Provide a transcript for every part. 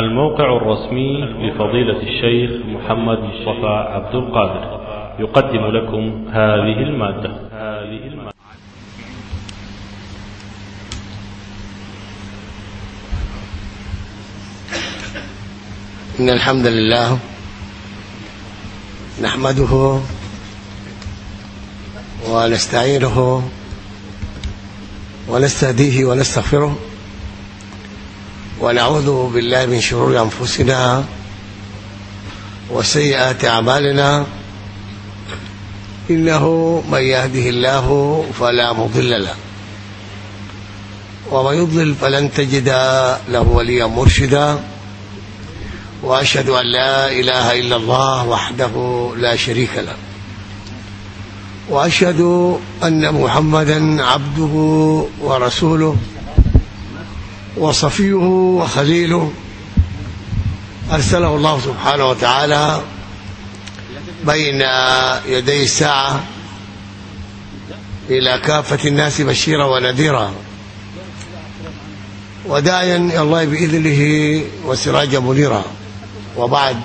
الموقع الرسمي لفضيلة الشيخ محمد مصطفى عبد القادر. يقدم لكم هذه المادة. إن الحمد لله نحمده ونستعينه ونستهديه ونستغفره. ونعوذ بالله من شرور أنفسنا وسيئات أعمالنا. إنه من يهده الله فلا مضل له. ومن يضلل فلن تجد له وليا مرشدا. وأشهد أن لا إله إلا الله وحده لا شريك له. وأشهد أن محمدا عبده ورسوله. وصفيه وخليله أرسله الله سبحانه وتعالى بين يدي الساعة إلى كافة الناس بشيرا ونذيرا. وداعيا إلى الله بإذنه وسراجا منيرا. وبعد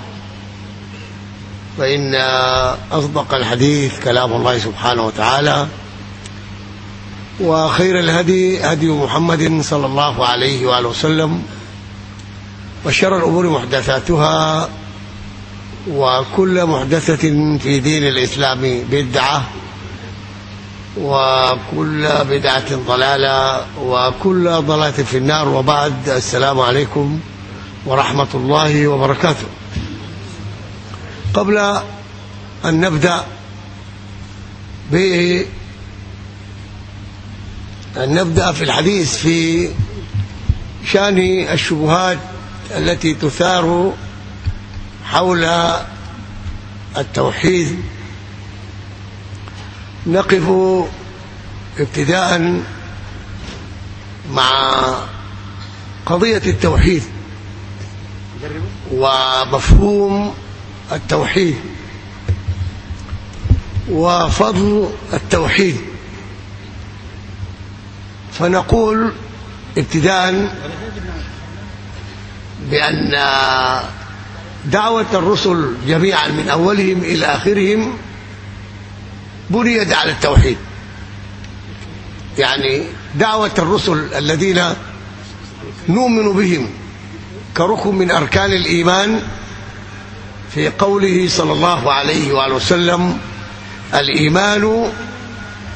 فإن أصدق الحديث كلام الله سبحانه وتعالى. وخير الهدي هدي محمد صلى الله عليه وآله وسلم وشر الأمور محدثاتها وكل محدثة في دين الإسلام بدعة وكل بدعة ضلالة وكل ضلالة في النار. وبعد السلام عليكم ورحمة الله وبركاته. قبل أن نبدأ ب أن نبدأ في الحديث في شأن الشبهات التي تثار حول التوحيد. نقف ابتداء مع قضية التوحيد ومفهوم التوحيد وفضل التوحيد. فنقول ابتداء بأن دعوة الرسل جميعا من أولهم إلى آخرهم بنيت على التوحيد. يعني دعوة الرسل الذين نؤمن بهم كركن من أركان الإيمان في قوله صلى الله عليه وآله وسلم الإيمان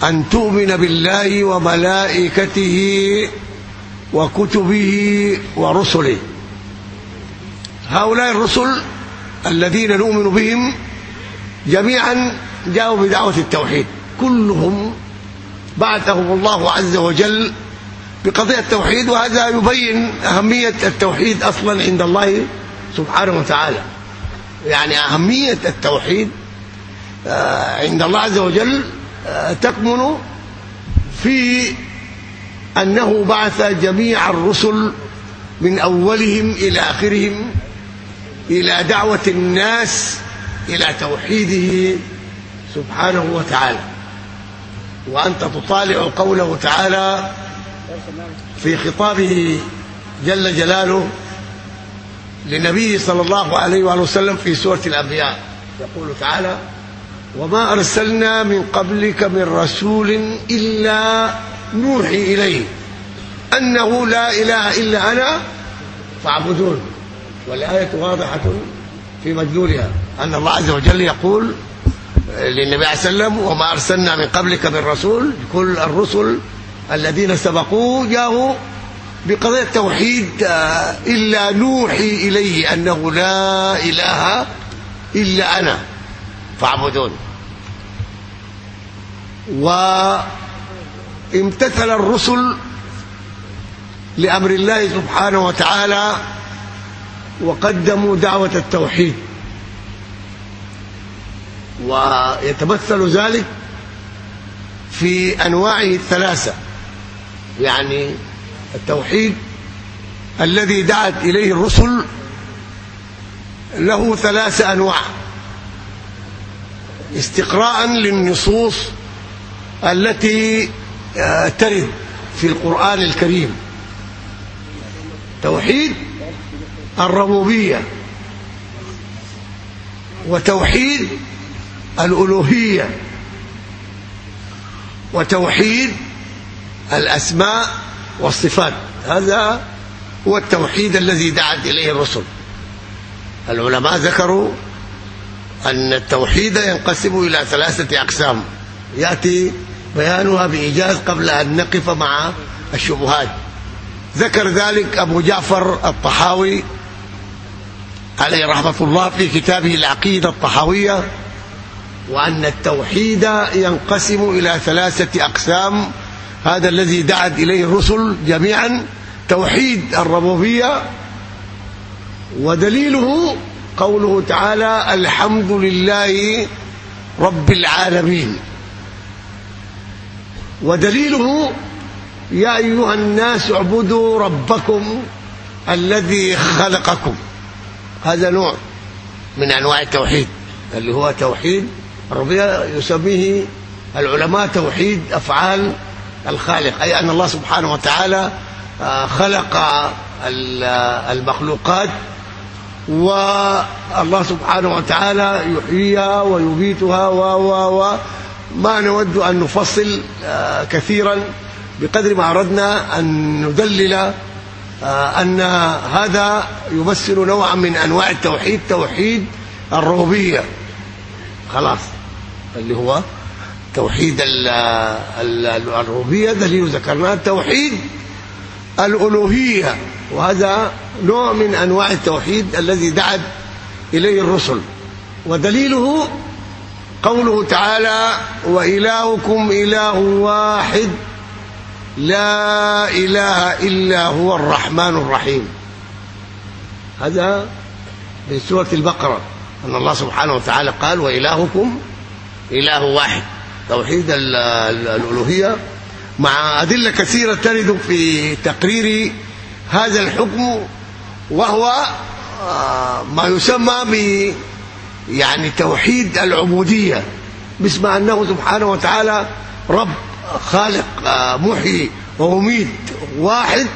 أن تؤمن بالله وملائكته وكتبه ورسله. هؤلاء الرسل الذين نؤمن بهم جميعا جاءوا بدعوة التوحيد. كلهم بعثهم الله عز وجل بقضية التوحيد وهذا يبين أهمية التوحيد أصلا عند الله سبحانه وتعالى. يعني أهمية التوحيد عند الله عز وجل تكمن في أنه بعث جميع الرسل من أولهم إلى آخرهم إلى دعوة الناس إلى توحيده سبحانه وتعالى. وأنت تطالع قوله تعالى في خطابه جل جلاله لنبيه صلى الله عليه وآله وسلم في سورة الأنبياء. يقول تعالى وما أرسلنا من قبلك من رسول إلا نوحي إليه. أنه لا إله إلا أنا فاعبدون. والآية واضحة في مدلولها. أن الله عز وجل يقول للنبي عليه وسلم وما أرسلنا من قبلك من رسول. كل الرسل الذين سبقوه جاءوا بقضيه التوحيد إلا نوحي إليه أنه لا إله إلا أنا. فاعبدون وامتثل الرسل لأمر الله سبحانه وتعالى وقدموا دعوة التوحيد. ويتمثل ذلك في أنواعه الثلاثة. يعني التوحيد الذي دعت إليه الرسل له ثلاث أنواع. استقراء للنصوص التي ترد في القرآن الكريم. توحيد الربوبية وتوحيد الألوهية وتوحيد الأسماء والصفات. هذا هو التوحيد الذي دعت إليه الرسل. العلماء ذكروا أن التوحيد ينقسم إلى ثلاثة أقسام. يأتي بيانها بإيجاز قبل أن نقف مع الشبهات. ذكر ذلك أبو جعفر الطحاوي عليه رحمة الله في كتابه العقيدة الطحاوية وأن التوحيد ينقسم إلى ثلاثة أقسام. هذا الذي دعت إليه الرسل جميعا توحيد الربوبية ودليله قوله تعالى الحمد لله رب العالمين. ودليله يا أيها الناس اعبدوا ربكم الذي خلقكم. هذا نوع من أنواع التوحيد. اللي هو توحيد؟ الربوبيه يسميه العلماء توحيد أفعال الخالق. أي أن الله سبحانه وتعالى آه، خلق المخلوقات والله سبحانه وتعالى يحييها ويميتها و و و ما نود أن نفصل آه، كثيرا بقدر ما أردنا أن ندلل آه، أن هذا يمثل نوعا من أنواع التوحيد توحيد الربوبية. خلاص. اللي هو توحيد الربوبية دليل ذكرناه توحيد الألوهية. وهذا نوع من أنواع التوحيد الذي دعت إليه الرسل. ودليله قوله تعالى وإلهكم إله واحد لا إله إلا هو الرحمن الرحيم. هذا من سورة البقرة أن الله سبحانه وتعالى قال وإلهكم إله واحد. توحيد الألوهية مع أدلة كثيرة ترد في تقرير هذا الحكم وهو آه، ما يسمى ب يعني توحيد العبودية باسم أنه سبحانه وتعالى رب خالق آه، محيي ومميت واحد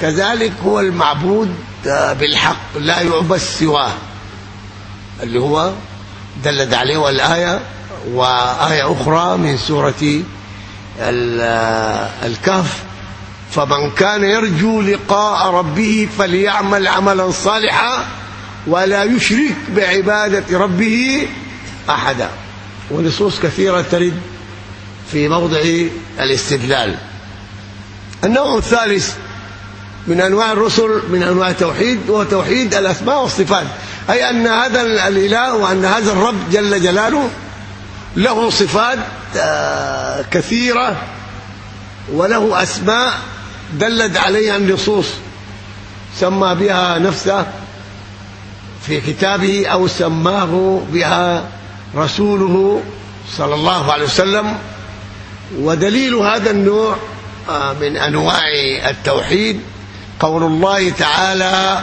كذلك هو المعبود آه، بالحق لا يعبد سواه اللي هو دلت عليه الآية وآية أخرى من سورة الكهف فمن كان يرجو لقاء ربه فليعمل عملا صالحا ولا يشرك بعبادة ربه أحدا. ونصوص كثيرة ترد في موضع الاستدلال. النوع الثالث من أنواع الرسل من أنواع التوحيد هو توحيد الأسماء والصفات. أي أن هذا الإله وأن هذا الرب جل جلاله له صفات آه، كثيرة وله أسماء دلت عليها النصوص سمى بها نفسه في كتابه أو سماه بها رسوله صلى الله عليه وسلم. ودليل هذا النوع آه، من أنواع التوحيد قول الله تعالى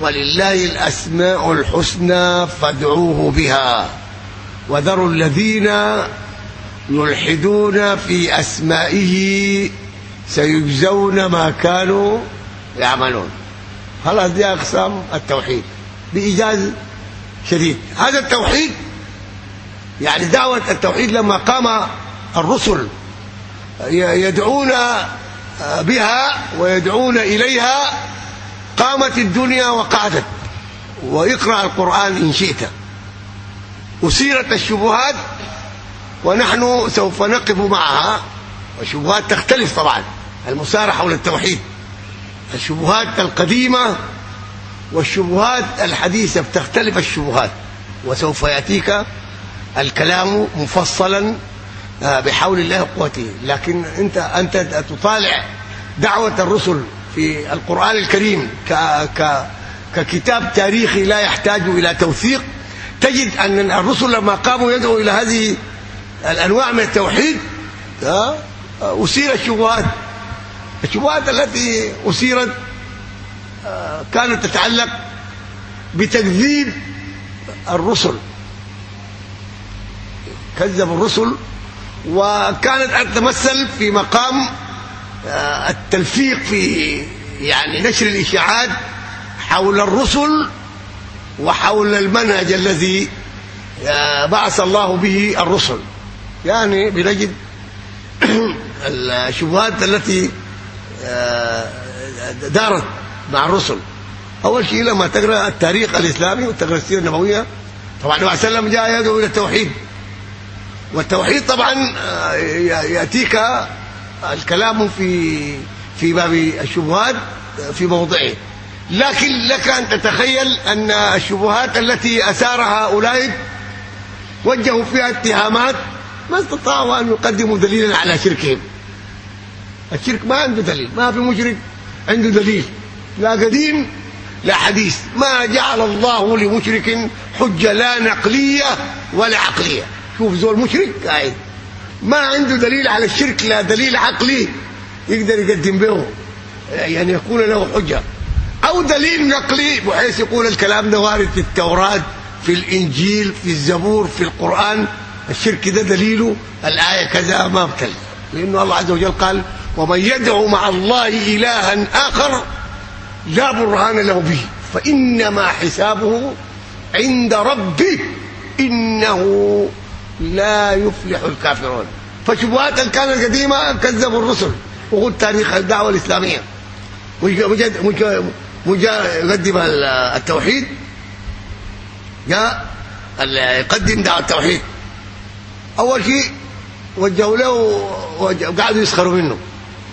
ولله الأسماء الحسنى فادعوه بها. وذروا الذين يلحدون في أسمائه سيجزون ما كانوا يعملون. خلاص دي أقسام التوحيد؟ بإيجاز شديد. هذا التوحيد يعني دعوة التوحيد لما قام الرسل يدعون بها ويدعون إليها قامت الدنيا وقعدت. واقرأ القرآن إن شئت. اثيرت الشبهات ونحن سوف نقف معها. والشبهات تختلف طبعا. المسارع حول التوحيد. الشبهات القديمة والشبهات الحديثة بتختلف الشبهات. وسوف يأتيك الكلام مفصلا آه، بحول الله وقوته. لكن أنت أنت تطالع دعوة الرسل في القرآن الكريم ك ك ككتاب تاريخي لا يحتاج إلى توثيق. تجد أن الرسل لما قاموا يدعوا إلى هذه الأنواع من التوحيد أثير الشبهات. الشبهات التي اثيرت آه، كانت تتعلق بتكذيب الرسل. كذب الرسل وكانت أن تتمثل في مقام آه، التلفيق في يعني نشر الإشاعات حول الرسل وحول المنهج الذي آه، بعث الله به الرسل. يعني بنجد الشبهات التي دارت مع الرسل. أول شيء لما تقرأ التاريخ الإسلامي وتقرا السيرة النبوية طبعا النبي صلى الله عليه وسلم جاء يدعو إلى التوحيد. والتوحيد طبعا آه، يأتيك الكلام في في باب الشبهات في موضعه. لكن لك أن تتخيل أن الشبهات التي اثارها اولئك وجهوا فيها اتهامات ما استطاعوا أن يقدموا دليلا على شركهم. الشرك ما عنده دليل ما في مشرك عنده دليل لا قديم لا حديث. ما جعل الله لمشرك حجة لا نقلية ولا عقلية. شوف زول مشرك قاعد. ما عنده دليل على الشرك لا دليل عقلي يقدر يقدم به يعني يكون له حجة. أو دليل نقلي بحيث يقول الكلام ده وارد في التوراة في الإنجيل في الزبور في القرآن. الشرك ده دليله الآية كذا ما بتل لأنه الله عز وجل قال ومن يدعو مع الله إلها آخر لا برهان له به فإنما حسابه عند ربه إنه لا يفلح الكافرون. فشبهات كانت قديمة كذبوا الرسل. وقلت تاريخ مجد مجد يقدم التوحيد. جاء يقدم دعوة التوحيد. أول شيء وجهوا له وقعدوا يسخروا منه.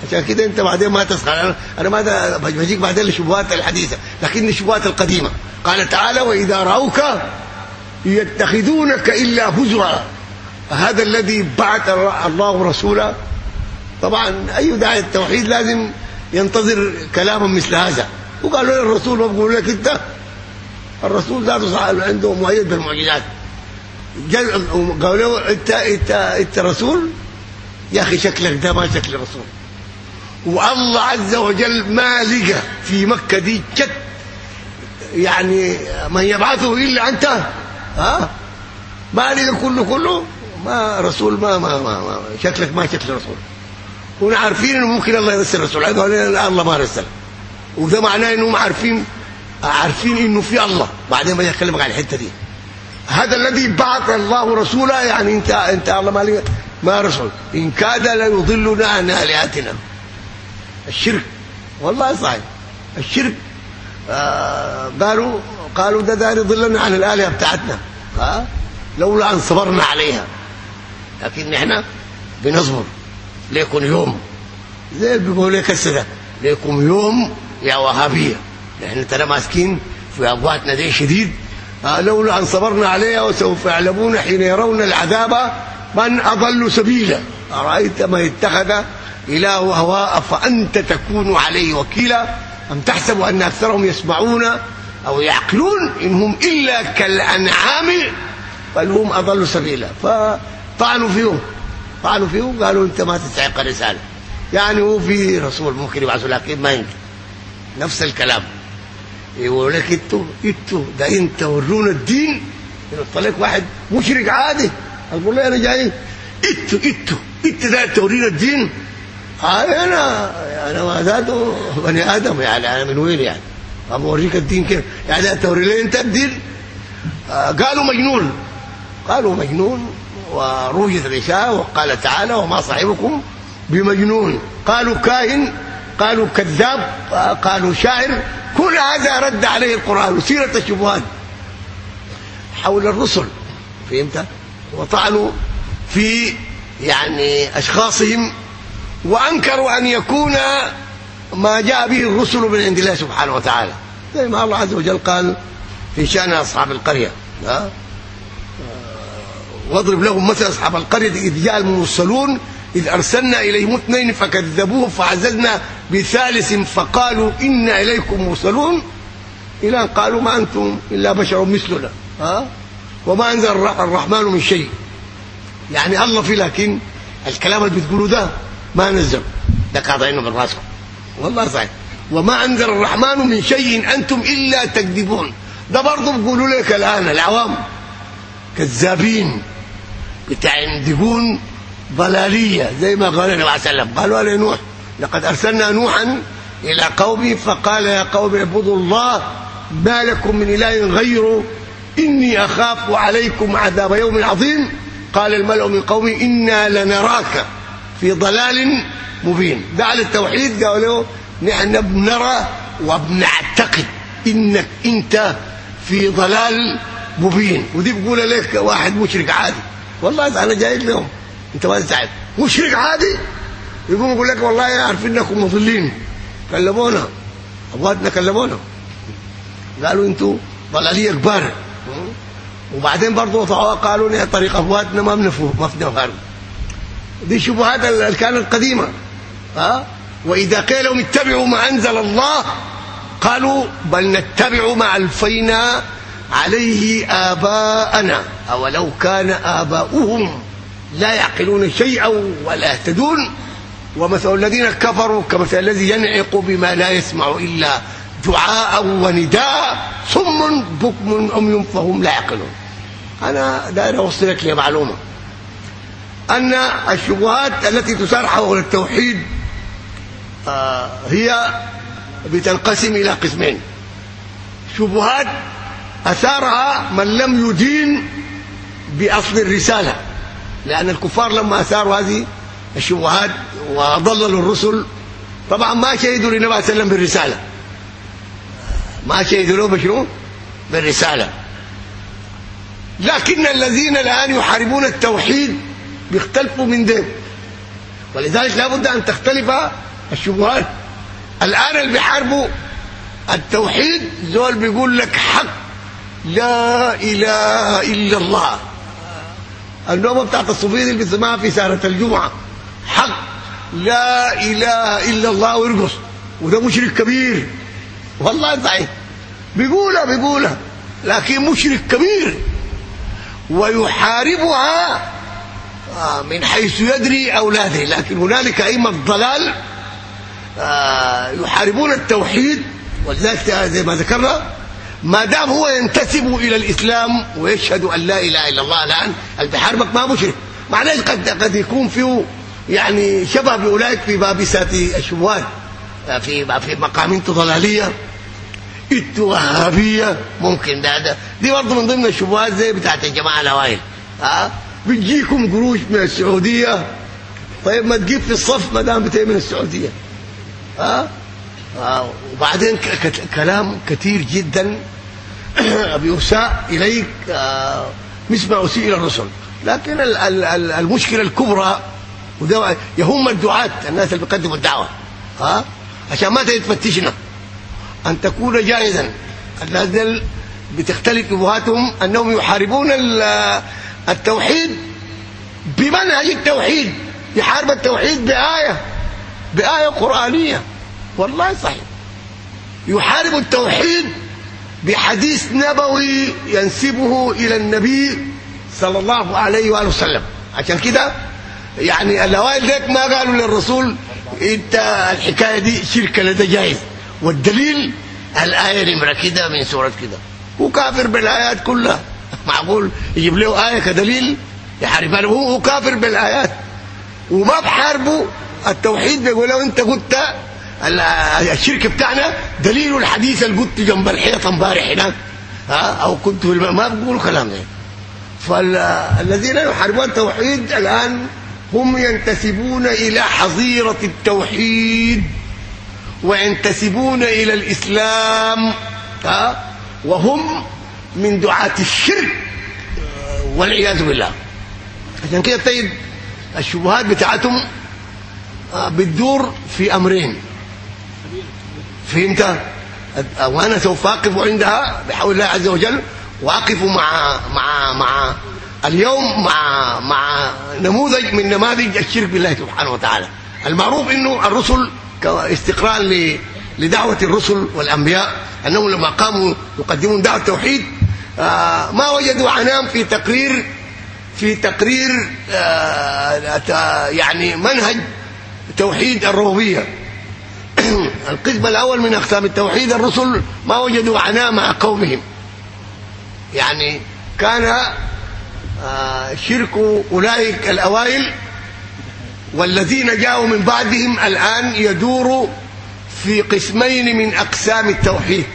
عشان كده انت بعدين ما تسخر. أنا ما بجيك بعدين للشبهات الحديثه لكن الشبهات القديمة. قال تعالى وإذا رأوك يتخذونك إلا هزوا. هذا الذي بعث الله رسولا. طبعا أي داعي التوحيد لازم ينتظر كلاما مثل هذا. وقالوا له الرسول وبقول لك أنت؟ الرسول ذاته عنده مؤيد بالمعجزات. قالوا له انت انت أنت رسول؟ يا أخي شكلك ده ما شكل رسول. والله عز وجل ما لقى في مكة دي جد. يعني من يبعثه إلا أنت. ها؟ ما لقى كله كله؟ ما رسول ما ما, ما, ما شكلك ما شكل رسول. ونعرفين إنه ممكن الله يرسل رسول. هذا الله ما رسل. وده معناه انهم عارفين عارفين إنه في الله. بعدين بدي أكلمك عن الحتة دي. هذا الذي بعث الله رسولا يعني أنت أنت الله ما ما رسول إن كاد ليضلنا عن آلهتنا. الشرك. والله صحيح. الشرك. آه قالوا قالوا ده دار يضلنا عن الآلهة بتاعتنا. ها؟ لولا أن صبرنا عليها. لكن إحنا بنصبر. ليكن يوم. زي اللي بيقولوا لك السنة ليكم يوم يا وهابية. إحنا ترى ماسكين في ابواتنا دي شديد. آه لولا أن صبرنا عليها وسوف يعلمون حين يرون العذاب من أضل سبيلا. أرأيت ما اتخذ إله هواء فأنت تكون عليه وكيلا. أم تحسب أن أكثرهم يسمعون أو يعقلون انهم إلا كالأنعام بل هم أضل سبيلا. فطعنوا فيهم طعنوا فيهم قالوا أنت ما تستحق الرسالة. يعني هو في رسول ممكن يبعثوا لكن ما يمكن. نفس الكلام. يقول لك إنتوا إنتوا ده أنت ورونا الدين. ينط لك واحد مشرك عادي. أقول له أنا جاي. إنتوا إنتوا انت ده تورينا الدين. أنا أنا ما ذاته بني آدم يعني أنا من وين يعني؟ اوريك الدين كيف؟ يعني توري لي انت الدين آه قالوا مجنون. قالوا مجنون وروجت الاشاره وقال تعالى وما صاحبكم بمجنون. قالوا كاهن قالوا كذاب قالوا شاعر. كل هذا رد عليه القرآن وسيرة الشبهات حول الرسل. فهمت؟ وطعنوا في يعني أشخاصهم وأنكروا أن يكون ما جاء به الرسل من عند الله سبحانه وتعالى. زي ما الله عز وجل قال في شأن أصحاب القرية واضرب لهم مثل أصحاب القرية إذ جاء المرسلون إذ أرسلنا إليهم اثنين فكذبوه فعززنا بثالث فقالوا إنا إليكم مرسلون إلى أن قالوا ما أنتم إلا بشر مثلنا ها؟ وما أنزل الرحمن من شيء. يعني الله في لكن الكلام اللي بتقولوا ده ما نزل ده من راسكم والله صحيح. وما أنزل الرحمن من شيء أنتم إلا تكذبون. ده برضه بيقولوا لك الآن العوام. كذابين. بتاع يندقون ضلالية. زي ما قال النبي صلى الله عليه وسلم. قالوا لنوح لقد أرسلنا نوحا إلى قومه فقال يا قوم اعبدوا الله ما لكم من إله غيره. إني أخاف عليكم عذاب يوم عظيم. قال الملأ من قومي إنا لنراك. في ضلال مبين. على التوحيد قالوا نحن بنرى وبنعتقد إنك أنت في ضلال مبين. ودي بقول لك واحد مشرك عادي. والله أنا جاي لهم أنت ما تتعب مشرك عادي؟ يقوم يقول لك والله عارفين إنكم مضلين. كلمونا. أبواتنا كلمونا. قالوا أنتوا ضلالية كبار. وبعدين برضه قالوا لي طريق أبواتنا ما بنفهم ما بنفهم دي شبهات كانت قديمه ها؟ وإذا قيل لهم اتبعوا ما أنزل الله قالوا بل نتبع ما ألفينا عليه آباءنا. أولو كان آباؤهم لا يعقلون شيئا ولا يهتدون. ومثل الذين كفروا كمثل الذي ينعق بما لا يسمع إلا دعاء ونداء صم بكم عمي فهم لا يعقلون. أنا داير اوصل لك معلومة. أن الشبهات التي تثار حول التوحيد آه هي بتنقسم إلى قسمين. شبهات أثارها من لم يدين بأصل الرسالة لأن الكفار لما أثاروا هذه الشبهات وضللوا الرسل طبعا ما شهدوا للنبي صلى الله عليه وسلم بالرسالة. ما شهدوا له بشنو؟ بالرسالة. لكن الذين الآن يحاربون التوحيد بيختلفوا من ده ولذلك لابد أن تختلف الشبهات. الآن اللي بيحاربوا التوحيد زول بيقول لك حق. لا إله إلا الله. النوبة بتاعت الصوفيه اللي بيسمعها في سهره الجمعة. حق. لا إله إلا الله ويرقص. وده مشرك كبير. والله صحيح. بيقولها بيقولها. لكن مشرك كبير. ويحاربها من حيث يدري أو لا يدري لكن هنالك أئمة ضلال يحاربون التوحيد ولذلك زي ما ذكرنا ما دام هو ينتسب إلى الإسلام ويشهد أن لا إله إلا الله الآن اللي بيحاربك ما مشرك. معناه قد قد يكون فيه يعني شبه باولئك في بابسات الشبهات في في مقامين ضلالية الوهابيه ممكن ده, ده. دي برضه من ضمن الشبهات زي بتاعت الجماعة الأوائل. ها بتجيكم قروش من السعودية؟ طيب ما تجيب في الصف ما دام بتجي من السعودية. ها؟ آه وبعدين كلام كثير جدا. بيساء إليك آه مثل ما اسيء إلى الرسل. لكن ال ال ال المشكلة الكبرى يهم الدعاة الناس اللي بيقدموا الدعوة. ها؟ عشان ما تفتشنا أن تكون جائزا. الناس بتختلف ابهاتهم أنهم يحاربون التوحيد بمنهج التوحيد يحارب التوحيد بآية بآية قرآنية. والله صحيح. يحارب التوحيد بحديث نبوي ينسبه إلى النبي صلى الله عليه وآله وسلم. عشان كده يعني الاوائل ديك ما قالوا للرسول إنت الحكاية دي شركة لدى جايز والدليل الآية نمره كده من سورة كده. هو كافر بالآيات كلها. معقول يجيب له آية كدليل؟ يحاربها هو كافر بالآيات. وما بحاربه. التوحيد بيقول له أنت قلت الشرك بتاعنا دليل الحديث اللي قلت جنب الحيطة امبارح هناك. ها؟ أو كنت في ما بيقولوا كلام ده فالذين يحاربون التوحيد الآن هم ينتسبون إلى حظيرة التوحيد وينتسبون إلى الإسلام. ها؟ وهم من دعاة الشرك والعياذ بالله. عشان كده تجد الشبهات بتاعتهم بتدور في أمرين. فهمت؟ وأنا سوف أقف عندها بحول الله عز وجل وأقف مع مع مع اليوم مع مع نموذج من نماذج الشرك بالله سبحانه وتعالى. المعروف إنه الرسل استقراء لدعوة الرسل والأنبياء أنهم لما قاموا يقدمون دعوة التوحيد ما وجدوا عنام في تقرير في تقرير يعني منهج توحيد الربوبية. القسم الأول من أقسام التوحيد الرسل ما وجدوا عناء مع قومهم. يعني كان شرك أولئك الأوائل والذين جاءوا من بعدهم الآن يدور في قسمين من أقسام التوحيد.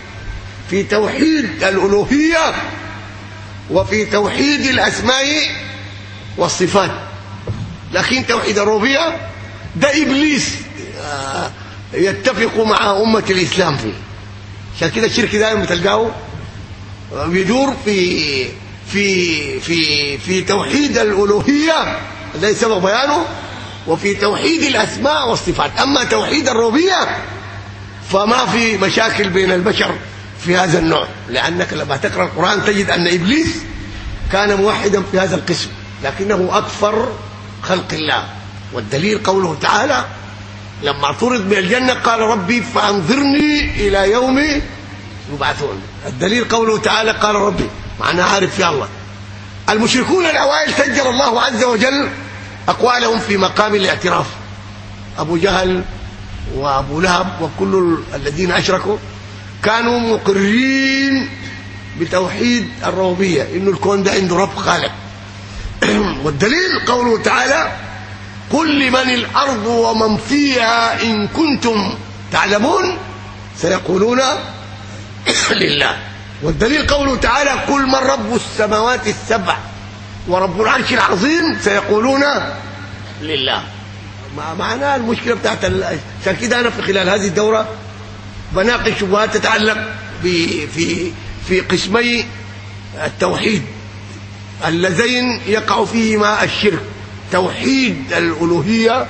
في توحيد الألوهية وفي توحيد الأسماء والصفات. لكن توحيد الربوبية ده إبليس آه، يتفق مع أمة الإسلام. فيه عشان كده الشرك دائما بتلقاه بيدور في في في في توحيد الألوهية الذي سبق بيانه وفي توحيد الأسماء والصفات. أما توحيد الربوبية فما في مشاكل بين البشر. في هذا النوع. لأنك لما تقرأ القرآن تجد أن إبليس كان موحدا في هذا القسم لكنه اكفر خلق الله. والدليل قوله تعالى لما طرد من الجنه قال ربي فأنظرني إلى يوم يبعثون. الدليل قوله تعالى قال ربي معناه عارف في الله. المشركون الأوائل سجل الله عز وجل أقوالهم في مقام الاعتراف. أبو جهل وأبو لهب وكل الذين أشركوا كانوا مقرين بتوحيد الربوبيه إنه الكون ده عنده رب خالق. والدليل قوله تعالى قل لمن الأرض ومن فيها إن كنتم تعلمون سيقولون لله. والدليل قوله تعالى قل من رب السماوات السبع ورب العرش العظيم سيقولون لله. ما معناه المشكلة بتاعت عشان كده أنا في خلال هذه الدورة؟ بناقش شبهات تتعلق في في قسمي التوحيد اللذين يقع فيهما الشرك. توحيد الألوهية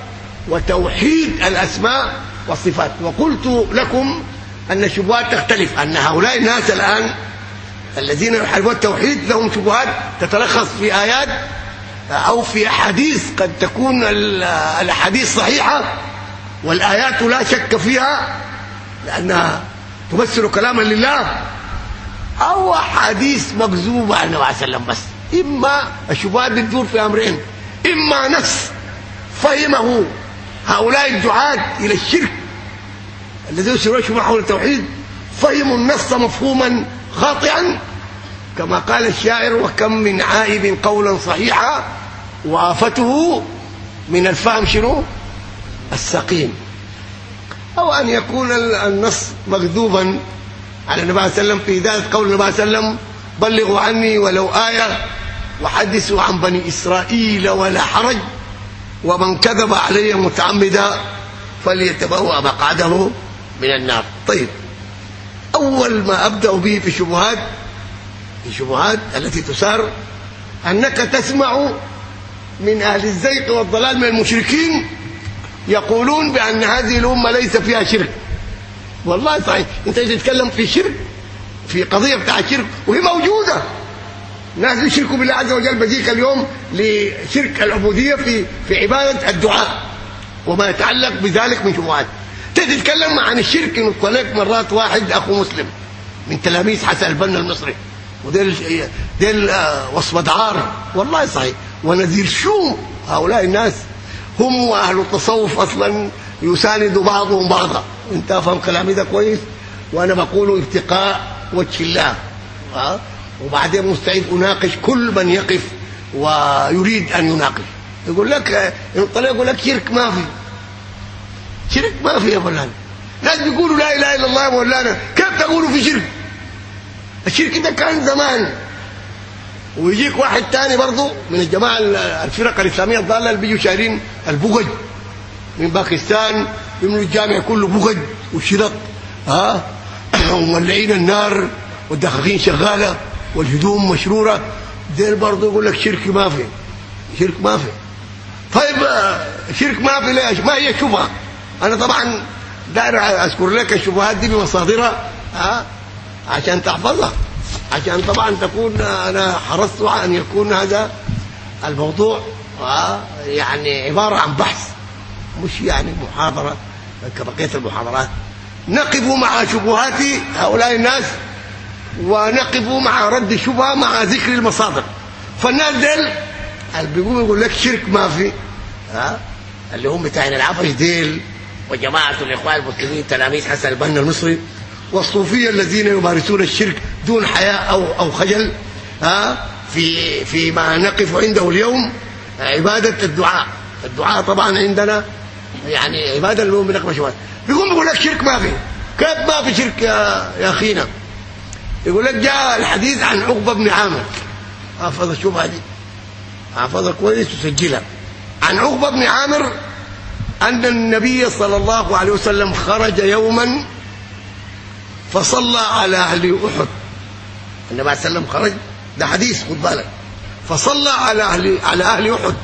وتوحيد الأسماء والصفات. وقلت لكم أن الشبهات تختلف أن هؤلاء الناس الآن الذين يحاربون التوحيد لهم شبهات تتلخص في آيات أو في أحاديث قد تكون الأحاديث صحيحة والآيات لا شك فيها لأنها تمثل كلاما لله. أو احاديث مكذوبه عن النبي صلى الله عليه وسلم بس. إما الشبهات بتدور في أمرين. إما نص فهمه. هؤلاء الدعاة إلى الشرك. الذين يشركون حول التوحيد فهموا النص مفهوما خاطئا. كما قال الشاعر وكم من عائب قولا صحيحا وآفته من الفهم شنو؟ السقيم. أو أن يكون النص مكذوبا على النبي صلى الله عليه وسلم. في ذات قول النبي صلى الله عليه وسلم بلغوا عني ولو آية وحدثوا عن بني إسرائيل ولا حرج ومن كذب علي متعمدا فليتبوأ مقعده من النار. طيب أول ما أبدأ به في الشبهات الشبهات التي تثار أنك تسمع من أهل الزيق والضلال من المشركين يقولون بأن هذه الأمة ليس فيها شرك. والله صحيح. أنت تتكلم في شرك؟ في قضية بتاع شرك. وهي موجودة. ناس يشركوا بالله عز وجل. بذيك اليوم لشرك العبودية في في عبادة الدعاء. وما يتعلق بذلك من شبهات. تتكلم عن الشرك انه لك مرات واحد أخو مسلم من تلاميذ حسن البنا المصري. وديل ديل آه، وصف دعار. والله صحيح. ونذير شو هؤلاء الناس؟ هم وأهل التصوف أصلا يساندوا بعضهم بعضا. انت فهم كلامي ده كويس وأنا بقوله ابتقاء وجه الله. ها؟ وبعدين مستعد أناقش كل من يقف ويريد أن يناقش. يقول لك الطريق يقول لك شرك ما في. شرك ما في يا مولانا ناس بيقولوا لا إله إلا الله مولانا كيف تقولوا في شرك؟ الشرك ده كان زمان. ويجيك واحد تاني برضه من الجماعة الفرق الإسلامية الضالة اللي بيجوا شايلين البغج من باكستان يملوا الجامع كله بغج وشرط ها؟ ومولعين النار والدخاخين شغالة والهدوم مشرورة. دير برضه يقول لك شرك ما في شرك ما في. طيب شرك ما في ليش؟ ما هي شبهة. أنا طبعا داير أذكر لك الشبهات دي بمصادرها ها؟ عشان تحفظها. عشان طبعا تكون أنا حرصت على أن يكون هذا الموضوع يعني عبارة عن بحث مش يعني محاضرة كبقيه المحاضرات. نقف مع شبهات هؤلاء الناس ونقف مع رد الشبهه مع ذكر المصادر. فالناس ديل اللي بيقول يقول لك شرك ما في ها اللي هم بتاعين العفش ديل وجماعة الإخوان المسلمين تلاميذ حسن البنا المصري. والصوفية الذين يمارسون الشرك دون حياء أو أو خجل ها؟ في فيما نقف عنده اليوم عبادة الدعاء. الدعاء طبعا عندنا يعني عبادة هم بنقمه شوية بيقوم بيقول لك شرك ما في. كيف ما في شرك يا يا أخينا؟ يقول لك جاء الحديث عن عقبة بن عامر. حافظ الشبهه دي حافظها كويس وسجلها. عن عقبة بن عامر أن النبي صلى الله عليه وسلم خرج يوما فصلى على أهل أحد. النبي عليه وسلم خرج ده حديث خد بالك. فصلى على أهل على أهل أحد.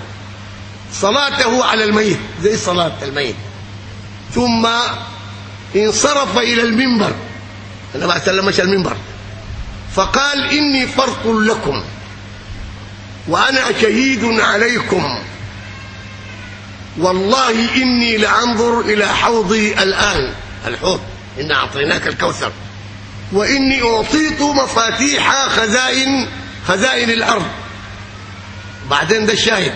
صلاته على الميت زي صلاة الميت. ثم انصرف إلى المنبر. النبي عليه وسلم مشى المنبر. فقال إني فرط لكم وأنا شهيد عليكم. والله إني لأنظر إلى حوضي الآن الحوض. إن أعطيناك الكوثر. وإني أعطيت مفاتيح خزائن خزائن الأرض. بعدين ده الشاهد.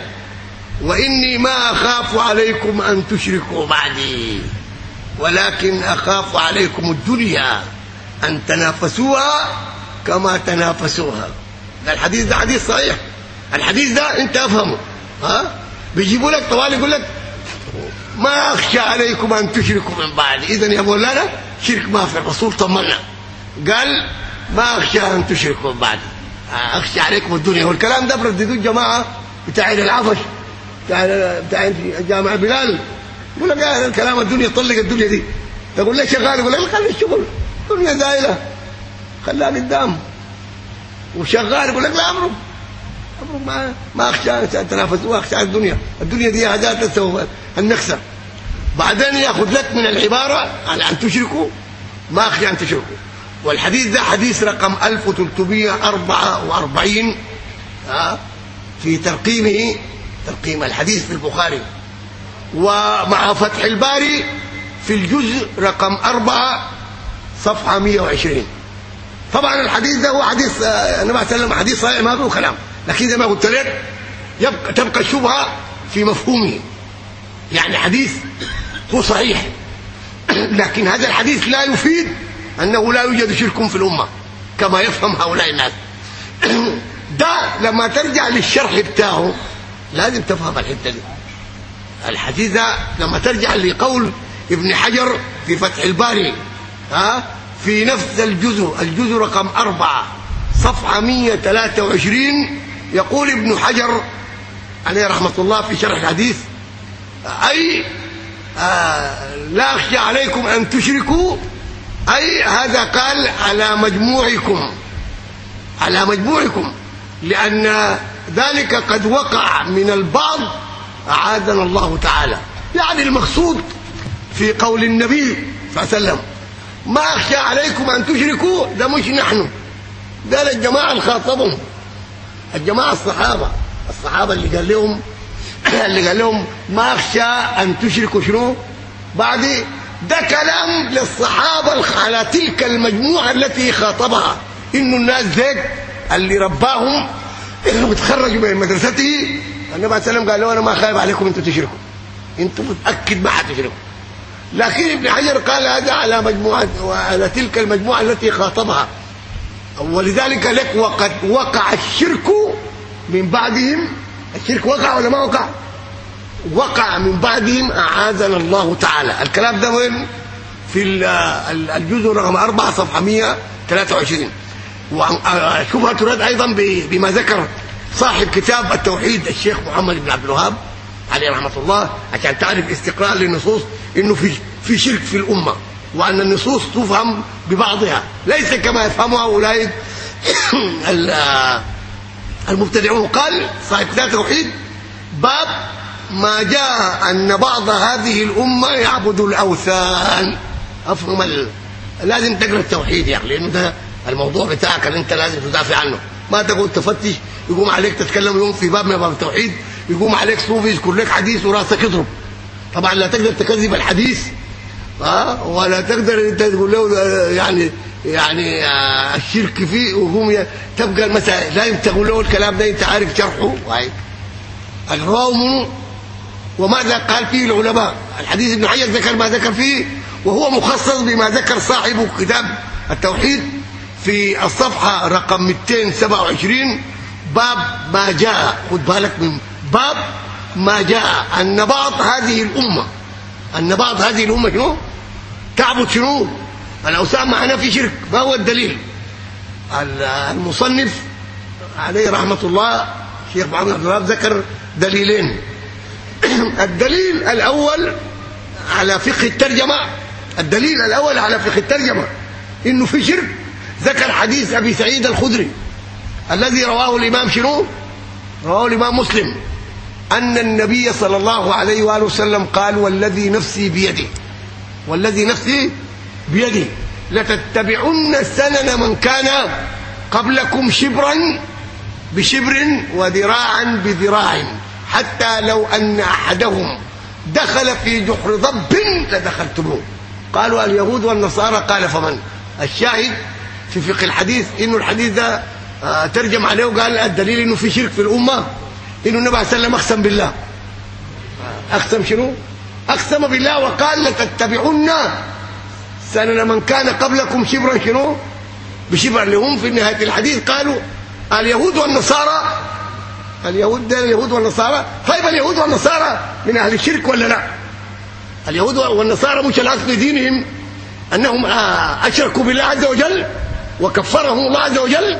وإني ما أخاف عليكم أن تشركوا بعدي ولكن أخاف عليكم الدنيا أن تنافسوها كما تنافسوها. ده الحديث ده حديث صحيح. الحديث ده أنت أفهمه. ها؟ بيجيبوا لك طوال يقول لك ما أخشى عليكم أن تشركوا من بعد اذا يا مولانا شرك ما في الرسول طمنا قال ما أخشى أن تشركوا بعد أخشى عليكم الدنيا والكلام ده. برددوه الجماعة بتاع العفش بتاع بتاع جامع بلال. يقول لك يا الكلام الدنيا طلق الدنيا دي. تقول لي شغال يقول لك خلي الشغل الدنيا زايلة. خليها قدام وشغال يقول لك لا امره امره ما ما أخشى أن تنافسوا أخشى الدنيا. الدنيا دي هدات تسوى النكسة. بعدين ياخذ لك من العبارة على أن تشركوا ما اخشى أن تشركوا. والحديث ده حديث رقم 1344 ها في ترقيمه ترقيم الحديث في البخاري. ومع فتح الباري في الجزء رقم 4 صفحة 120 طبعا الحديث ده هو حديث النبي عليه وسلم حديث صحيح ما فيه كلام. لكن زي ما قلت لك يبقى تبقى الشبهة في مفهومه. يعني حديث هو صحيح. لكن هذا الحديث لا يفيد أنه لا يوجد شرك في الأمة كما يفهم هؤلاء الناس. ده لما ترجع للشرح بتاعه لازم تفهم الحتة دي. الحديث ده لما ترجع لقول ابن حجر في فتح الباري ها في نفس الجزء الجزء رقم أربعة صفحة 123 يقول ابن حجر عليه رحمة الله في شرح الحديث آه لا أخشى عليكم أن تشركوا. أي هذا قال على مجموعكم. على مجموعكم. لأن ذلك قد وقع من البعض أعاذنا الله تعالى. يعني المقصود في قول النبي صلى الله عليه وسلم ما أخشى عليكم أن تشركوا ده مش نحن. ده الجماعه اللي خاطبهم الجماعة الصحابة. الصحابة اللي قال لهم اللي قال لهم ما أخشى أن تشركوا شنو؟ بعد ده كلام للصحابة على تلك المجموعة التي خاطبها. إنه الناس ذيك اللي رباهم بتخرجوا من مدرسته النبي عليه السلام قال له أنا ما خايف عليكم أنتوا تشركوا. أنتوا متأكد ما حتشركوا لكن ابن حجر قال هذا على مجموعه وعلى تلك المجموعة التي خاطبها. ولذلك لك وقد وقع الشرك من بعدهم الشرك وقع ولا ما وقع؟ وقع من بعدهم أعاذنا الله تعالى. الكلام ده وين؟ في الجزء رقم 4 صفحة 123 وشوفها تراد أيضا بما ذكر صاحب كتاب التوحيد الشيخ محمد بن عبد الوهاب عليه رحمة الله عشان تعرف استقراء للنصوص إنه في في شرك في الأمة وأن النصوص تفهم ببعضها. ليس كما يفهمها اولئك المبتدعون قال صاحب كتاب التوحيد باب ما جاء أن بعض هذه الأمة يعبد الأوثان. أفهم ال... لازم تقرأ التوحيد يعني لأنه ده الموضوع بتاعك اللي أنت لازم تدافع عنه. ما تقول تفتش يقوم عليك تتكلم يوم في باب من باب التوحيد يقوم عليك صوفي يذكر لك حديث وراسك يضرب. طبعا لا تقدر تكذب الحديث ها؟ ولا تقدر أنت تقول له يعني يعني الشرك فيه وهم تبقى مثلا لازم تقول له الكلام ده أنت عارف شرحه؟ وهي الروم وماذا قال فيه العلماء؟ الحديث ابن حجر ذكر ما ذكر فيه وهو مخصص بما ذكر صاحب كتاب التوحيد في الصفحة رقم 227 باب ما جاء خد بالك من باب ما جاء أن بعض هذه الأمة أن بعض هذه الأمة شنو؟ تعبد شنو الاوثان معنا في شرك ما هو الدليل. المصنف عليه رحمة الله شيخ محمد عبد الوهاب ذكر دليلين. الدليل الأول على فقه الترجمة. الدليل الأول على فقه الترجمة. إنه في شرك. ذكر حديث أبي سعيد الخدري الذي رواه الإمام شنو؟ رواه الإمام مسلم. أن النبي صلى الله عليه وآله وسلم قال والذي نفسي بيده. والذي نفسي بيده لتتبعن سنن من كان قبلكم شبرا بشبر وذراعا بذراع. حتى لو أن أحدهم دخل في جحر ضب لدخلتموه. قالوا اليهود والنصارى قال فمن؟ الشاهد في فقه الحديث إنه الحديث ده آه، ترجم عليه وقال الدليل إنه في شرك في الأمة إنه النبي عليه وسلم أقسم بالله. أقسم شنو؟ أقسم بالله وقال لتتبعن سنن من كان قبلكم شبرا شنو؟ بشبر لهم في نهاية الحديث قالوا اليهود والنصارى. اليهود ده اليهود والنصارى. طيب اليهود والنصارى من أهل الشرك ولا لا؟ اليهود والنصارى مش الأصل دينهم؟ أنهم آه، أشركوا بالله عز وجل وكفرهم الله عز وجل.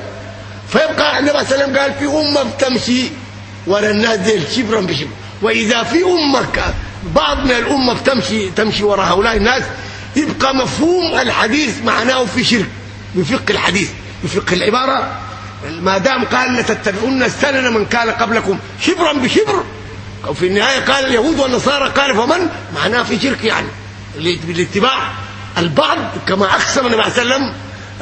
فيبقى النبي صلى الله عليه وسلم قال في أمة بتمشي ورا الناس دي شبرا بشبر. وإذا في امه بعض من الأمة بتمشي تمشي ورا هؤلاء الناس يبقى مفهوم الحديث معناه في شرك بفقه الحديث بفقه العبارة. ما دام قال لتتبعون السنن من كان قبلكم شبرا بشبر. وفي النهاية قال اليهود والنصارى قال فمن؟ معناه في شرك يعني. بالاتباع البعض كما أقسم النبي عليه وسلم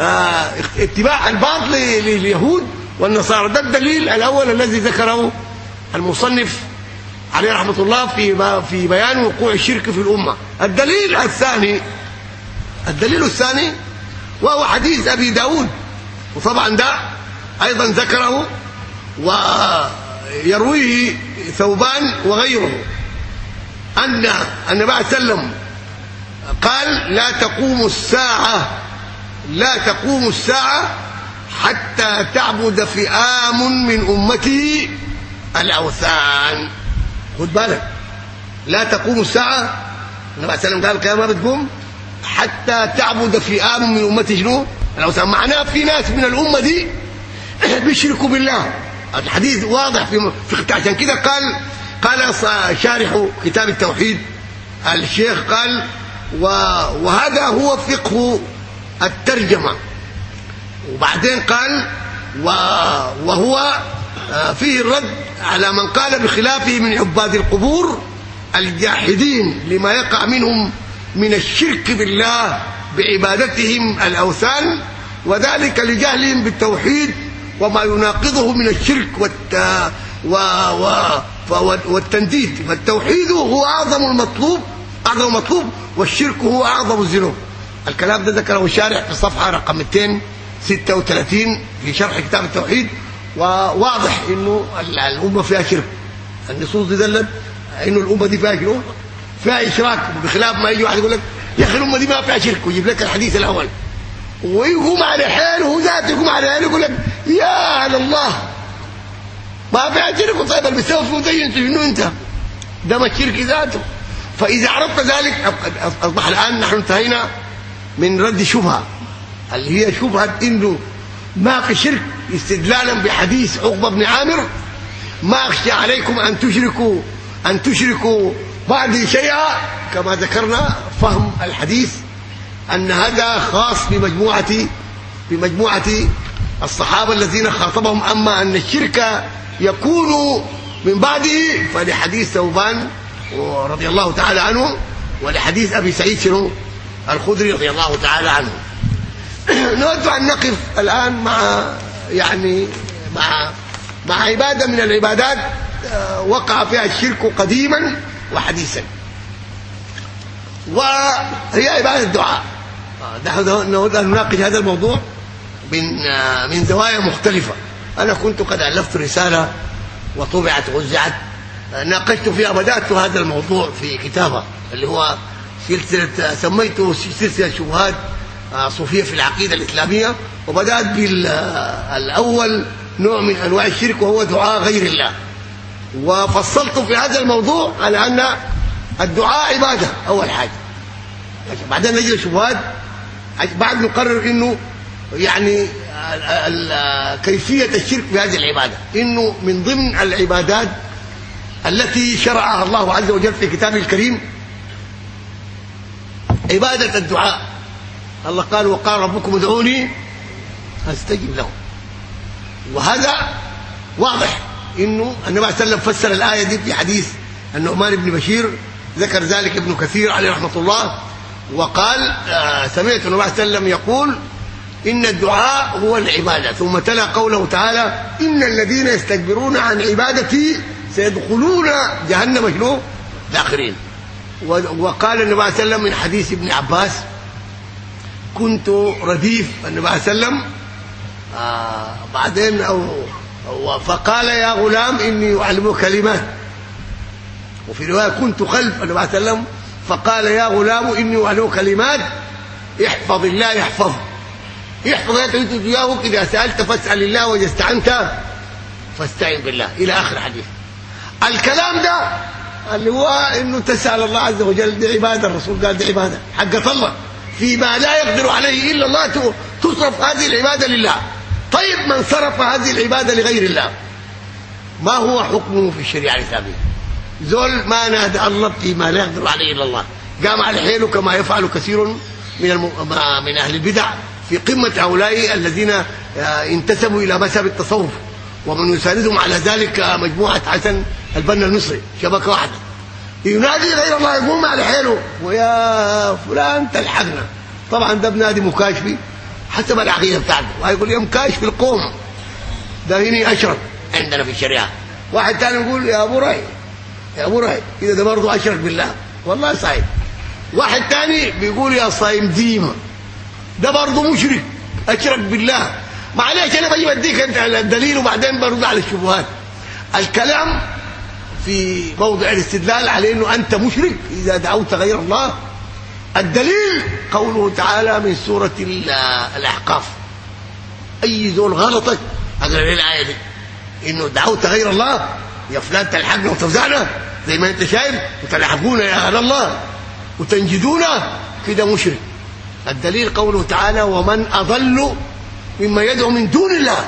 آه، اتباع البعض لليهود والنصارى. ده الدليل الأول الذي ذكره المصنف. عليه رحمة الله في في بيان وقوع الشرك في الأمة. الدليل الثاني الدليل الثاني وهو حديث أبي داود. وطبعا ده أيضا ذكره ويرويه ثوبان وغيره. أن النبي عليه وسلم قال لا تقوم الساعة لا تقوم الساعة حتى تعبد فئام من أمتي الأوثان. خد بالك. لا تقوم الساعة النبي عليه وسلم قال القيامة بتقوم حتى تعبد فئام من أمتي شنو؟ الاوثان معناه في ناس من الأمة دي بيشركوا بالله. الحديث واضح في في عشان كده قال قال شارح كتاب التوحيد الشيخ قال وهذا هو فقه الترجمة. وبعدين قال وهو آه، فيه الرد على من قال بخلافه من عباد القبور الجاحدين لما يقع منهم من الشرك بالله بعبادتهم الأوثان وذلك لجهلهم بالتوحيد وما يناقضه من الشرك والت و... و... والتنديد. فالتوحيد هو أعظم المطلوب أعظم مطلوب والشرك هو أعظم الذنوب. الكلام ده ذكره الشارح في الصفحه رقم 236 في شرح كتاب التوحيد. وواضح إنه الأمة فيها شرك. النصوص دي دلت إنه الأمة دي فيها شنو فيها إشراك. بخلاف ما يجي واحد يقول لك يا أخي الأمة دي ما فيها شرك. ويجيب لك الحديث الأول. ويقوم على حاله ذاته يقوم على حاله يقول لك يا على الله. ما فيها شرك. طيب اللي بيسوي زي شنو أنت؟ ده ما الشرك ذاته. فإذا عرفت ذلك أصبح الآن نحن انتهينا من رد شبهة. اللي هي شبهة إنه ما في شرك استدلالا بحديث عقبة بن عامر؟ ما أخشى عليكم أن تشركوا أن تشركوا بعد شيئا؟ كما ذكرنا فهم الحديث أن هذا خاص بمجموعه بمجموعة الصحابة الذين خاطبهم. أما أن الشرك يكون من بعده فلحديث ثوبان رضي الله تعالى عنه ولحديث أبي سعيد الخدري رضي الله تعالى عنه. نود ان نقف الآن مع يعني مع مع عبادة من العبادات آه، وقع فيها الشرك قديما وحديثا. وهي عبادة الدعاء. نحن نود أن نناقش هذا الموضوع من آه، من زوايا مختلفة. أنا كنت قد ألفت رسالة وطبعت وزعت ناقشت فيها بدات هذا الموضوع في كتابة اللي هو سلسلة سميته سلسلة شبهات آه، صوفية في العقيدة الإسلامية وبدأت بالأول نوع من أنواع الشرك وهو دعاء غير الله. وفصلت في هذا الموضوع على أن الدعاء عبادة أول حاجة. بعدين نجي الشبهات بعد نقرر إنه يعني كيفية الشرك في هذه العبادة. إنه من ضمن العبادات التي شرعها الله عز وجل في كتابه الكريم عبادة الدعاء. الله قال وقال ربكم ادعوني أستجب لكم وهذا واضح إنه النبي صلى الله عليه وسلم فسر الآية دي في حديث النعمان بن بشير ذكر ذلك ابن كثير عليه رحمة الله وقال آه، سمعت النبي صلى الله عليه وسلم يقول إن الدعاء هو العبادة. ثم تلا قوله تعالى إن الذين يستكبرون عن عبادتي سيدخلون جهنم شنو؟ داخرين. وقال النبي صلى الله عليه وسلم من حديث ابن عباس كنت رديف النبي صلى الله عليه وسلم. آه بعدين أو فقال يا غلام إني اعلمك كلمات. وفي رواية كنت خلف النبي صلى الله عليه وسلم فقال يا غلام إني اعلمك كلمات احفظ الله يحفظك. احفظ انت اياه إذا سألت فاسأل الله وإذا استعنت فاستعن بالله. إلى آخر حديث الكلام ده اللي هو إنه تسأل الله عز وجل دي عباده الرسول قال دي عباده حق الله. فيما لا يقدر عليه إلا الله تصرف هذه العبادة لله. طيب من صرف هذه العبادة لغير الله ما هو حكمه في الشريعة الإسلامية؟ زول ما نادى الله فيما لا يقدر عليه إلا الله. قام على حيله كما يفعل كثير من الم... من أهل البدع في قمة هؤلاء الذين آه، انتسبوا إلى مذهب التصوف. ومن يساندهم على ذلك مجموعة حسن البنا المصري شبكة واحدة. ينادي غير الله يقوم على حيله. ويا فلان تلحقنا. طبعا ده بنادي مكاشفي حسب العقيدة بتاعته. ويقول يوم كاشف القوم ده هنا أشرف عندنا في الشريعة. واحد ثاني يقول يا أبو راي يا أبو راي إذا ده برضه اشرك بالله. والله صحيح. واحد ثاني بيقول يا صايم ديما ده برضه مشرك اشرك بالله. معلش أنا بجيب أديك أنت الدليل وبعدين برد على الشبهات. الكلام في موضع الاستدلال على إنه أنت مشرك. إذا دعوت غير الله الدليل قوله تعالى من سورة الأحقاف. أي زول غلطك اقرا الايه دي إنه دعوت غير الله يا فلان تلحقنا وتفزعنا زي ما أنت شايف وتلحقونا يا أهل الله وتنجدونا كده مشرك. الدليل قوله تعالى ومن أضل مما يدعو من دون الله.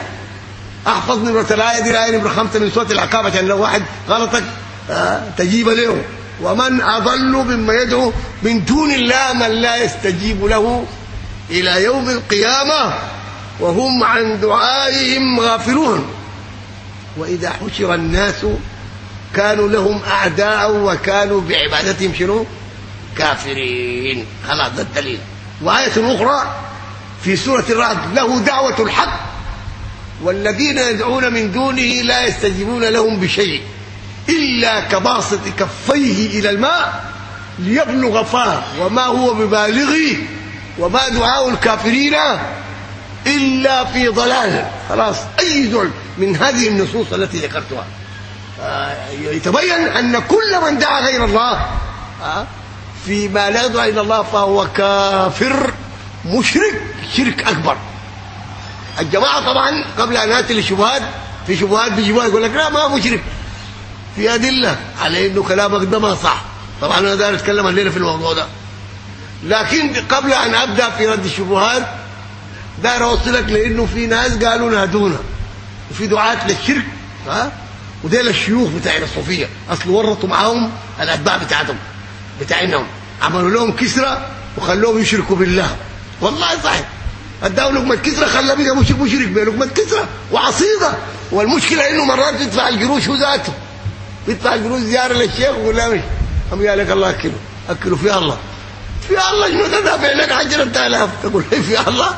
احفظ نمره الايه دي الايه نمره 5 من سورة العقاب عشان لو واحد غلطك آه، تجيب له. ومن أضل مما يدعو من دون الله من لا يستجيب له إلى يوم القيامة وهم عن دعائهم غافلون. وإذا حشر الناس كانوا لهم أعداء وكانوا بعبادتهم شنو؟ كافرين. خلاص ده الدليل. وآية أخرى في سورة الرعد له دعوة الحق والذين يدعون من دونه لا يستجيبون لهم بشيء إلا كباسط كفيه إلى الماء ليبلغ فاه وما هو ببالغه وما دعاء الكافرين إلا في ضلال. خلاص أي ذل من هذه النصوص التي ذكرتها. آه، يتبين أن كل من دعا غير الله آه، فيما لا يدعو إلى الله فهو كافر مشرك شرك أكبر. الجماعة طبعا قبل أن ناتي للشبهات في شبهات بيجيبوها يقول لك لا ما مشرك. في أدلة على إنه كلامك ده ما صح. طبعا أنا داير أتكلم الليلة في الموضوع ده. لكن قبل أن أبدأ في رد الشبهات داير اوصلك لإنه في ناس قالوا نادونا. وفي دعاة للشرك ها؟ وديل الشيوخ بتاع الصوفية. أصل ورطوا معاهم الأتباع بتاعتهم بتاعهم عملوا لهم كسره وخلوهم يشركوا بالله. والله صحيح. اداه لقمة كسرة بقى مش مشرك بلقمه كسرة وعصيدة. والمشكلة إنه مرات يدفع القروش هو ذاته. يدفع القروش زيارة للشيخ ويقول له مش قام قال لك الله أكله. أكله في الله. في الله شنو دافع لك 10000 تقول لي في الله؟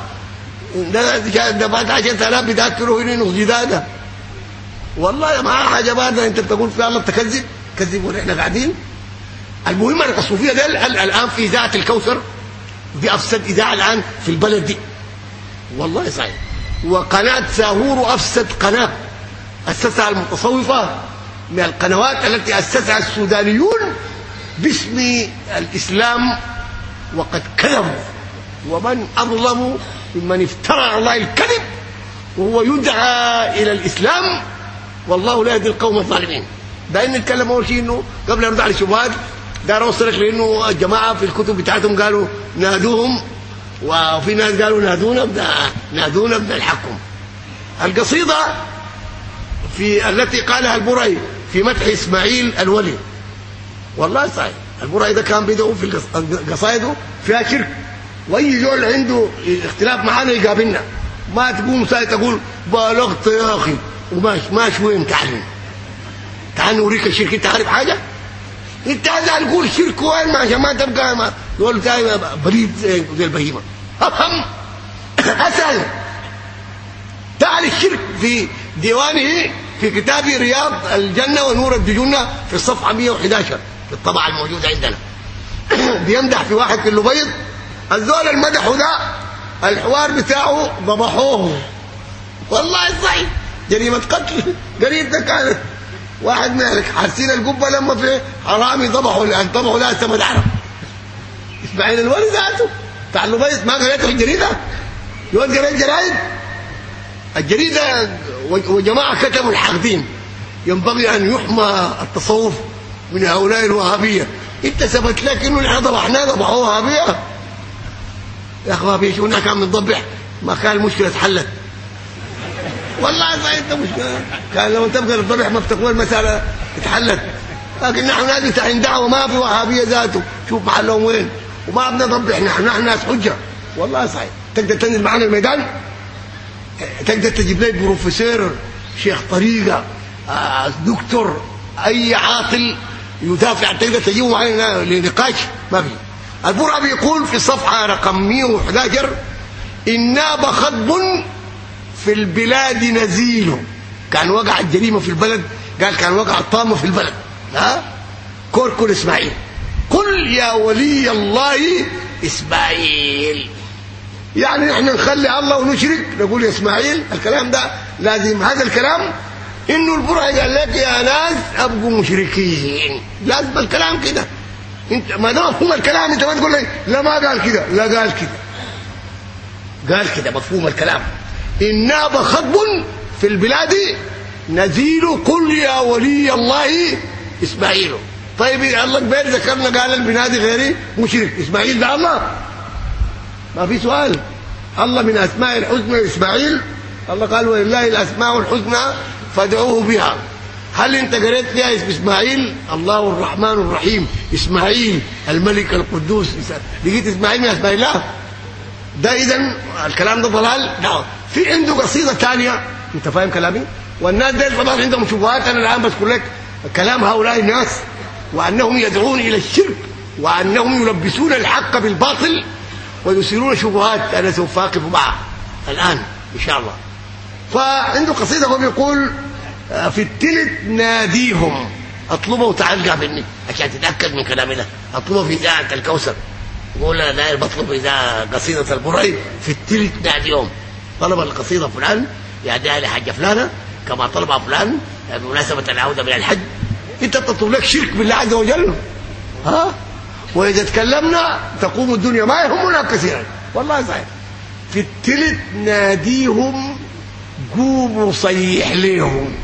ده دفعت 10000 بتاكله هنا جداده. والله ما حاجة بعد أنت بتقول في الله تكذب كذب ونحن قاعدين. المهم الصوفيه ده الآن في ذات الكوثر دي أفسد إذاعة الآن في البلد دي. والله صحيح. وقناة ساهور افسد قناة اسسها المتصوفة من القنوات التي اسسها السودانيون باسم الإسلام وقد كذبوا. ومن أظلم ممن افترى على الله الكذب وهو يدعى إلى الإسلام والله لا يهدي القوم الظالمين. ده نتكلم أول شيء إنه قبل أن نرد على الشبهات دار أوصلك لإنه الجماعة في الكتب بتاعتهم قالوا نادوهم وفي ناس قالوا نادونا ابن نادونا ابن الحكم. القصيدة في التي قالها البري في مدح إسماعيل الولي. والله صحيح. البري ده كان بيدعو في قصائده فيها شرك. وأي زول عنده اختلاف معانا يقابلنا. ما تقوم ساي تقول بالغت يا أخي. وماش ماش وين تعلم تعال نوريك الشرك. أنت عارف حاجة؟ أنت عايز تقول شرك وين؟ ما ما تبقى ما تقول بريد زي البهيمة. أفهم؟ أسأل. تعال الشرك في ديوانه في كتاب رياض الجنة ونور الدجنة في الصفحة 111 في الطبعة الموجودة عندنا. بيمدح في واحد في اللبيض الزول المدحه ده الحوار بتاعه ضبحوه. والله صحيح. جريمة قتل. قريب ده كانت واحد مالك. حاسين القبة لما في حرامي ضبحوا لأن ضبحوا لا سمد عرب إسماعيل الولي ذاته. بتاع اللبيض ما قريته في الجريدة؟ يقول قريت جرايد؟ الجريدة وجماعة كتبوا الحاقدين. ينبغي أن يحمى التصوف من هؤلاء الوهابية. انت ثبت لك انه نحن ضبحناه ضبحوه وهابية. يا وهابيه شو كان بنضبح ما كان المشكلة اتحلت. والله صحيح انت مشكلة. كان لو تبقى الضبح ما بتكون المسألة اتحلت. لكن نحن نادي عند دعوة ما في وهابية ذاته. شوف محلهم وين. وما بنضبح نحن نحن ناس حجة. والله صحيح. تقدر تنزل معنا الميدان؟ تقدر تجيب لي بروفيسور شيخ طريقة آه دكتور أي عاقل يدافع تقدر تجيبه معنا لنقاش؟ ما في. البرع بيقول في الصفحه رقم 111 الناب خطب في البلاد نزيل. كان وقع الجريمة في البلد قال كان وقع الطامة في البلد. ها؟ كركل إسماعيل. قل يا ولي الله إسماعيل. يعني نحن نخلي الله ونشرك نقول يا إسماعيل الكلام ده لازم. هذا الكلام إنه البرع قال لك يا ناس أبقوا مشركين. لازم الكلام كده. أنت ما دام مفهوم الكلام أنت ما تقول لي لا ما قال كده لا قال كده. قال كده مفهوم الكلام. ان ناب خطب في البلاد نزيل قل يا ولي الله إسماعيل. طيب الله قبل ذكرنا قال البنادي غيري مشرك. إسماعيل ده الله. ما في سؤال. الله من أسماء الحسنى إسماعيل. الله قال ولله الأسماء الحسنى فادعوه بها. هل أنت قريت فيها اسم إسماعيل؟ الله الرحمن الرحيم. إسماعيل الملك القدوس. لقيت إسماعيل من أسماء الله؟ ده اذا الكلام ده ضلال؟ لا في عنده قصيدة ثانية أنت فاهم كلامي؟ والناس دي طبعا عندهم. شبهات أنا الآن بذكر لك كلام هؤلاء الناس. وأنهم يدعون إلى الشرك وأنهم يلبسون الحق بالباطل ويثيرون شبهات أنا سوف أقف معها الآن إن شاء الله. فعنده قصيدة هو بيقول في التلت ناديهم. أطلبه وتعال قابلني عشان تتأكد من كلامي ده. أطلبه في إذاعة الكوثر. يقول أنا داير بطلب اذا قصيدة البري. في التلت ناديهم. طلب القصيدة فلان يا داعي فلانة كما طلبها فلان بمناسبة العودة من الحج. انت تطلب لك شرك بالله عز وجل؟ ها؟ وإذا تكلمنا تقوم الدنيا ما يهمنا كثيرا. والله صحيح. في التلت ناديهم قوموا صيح ليهم.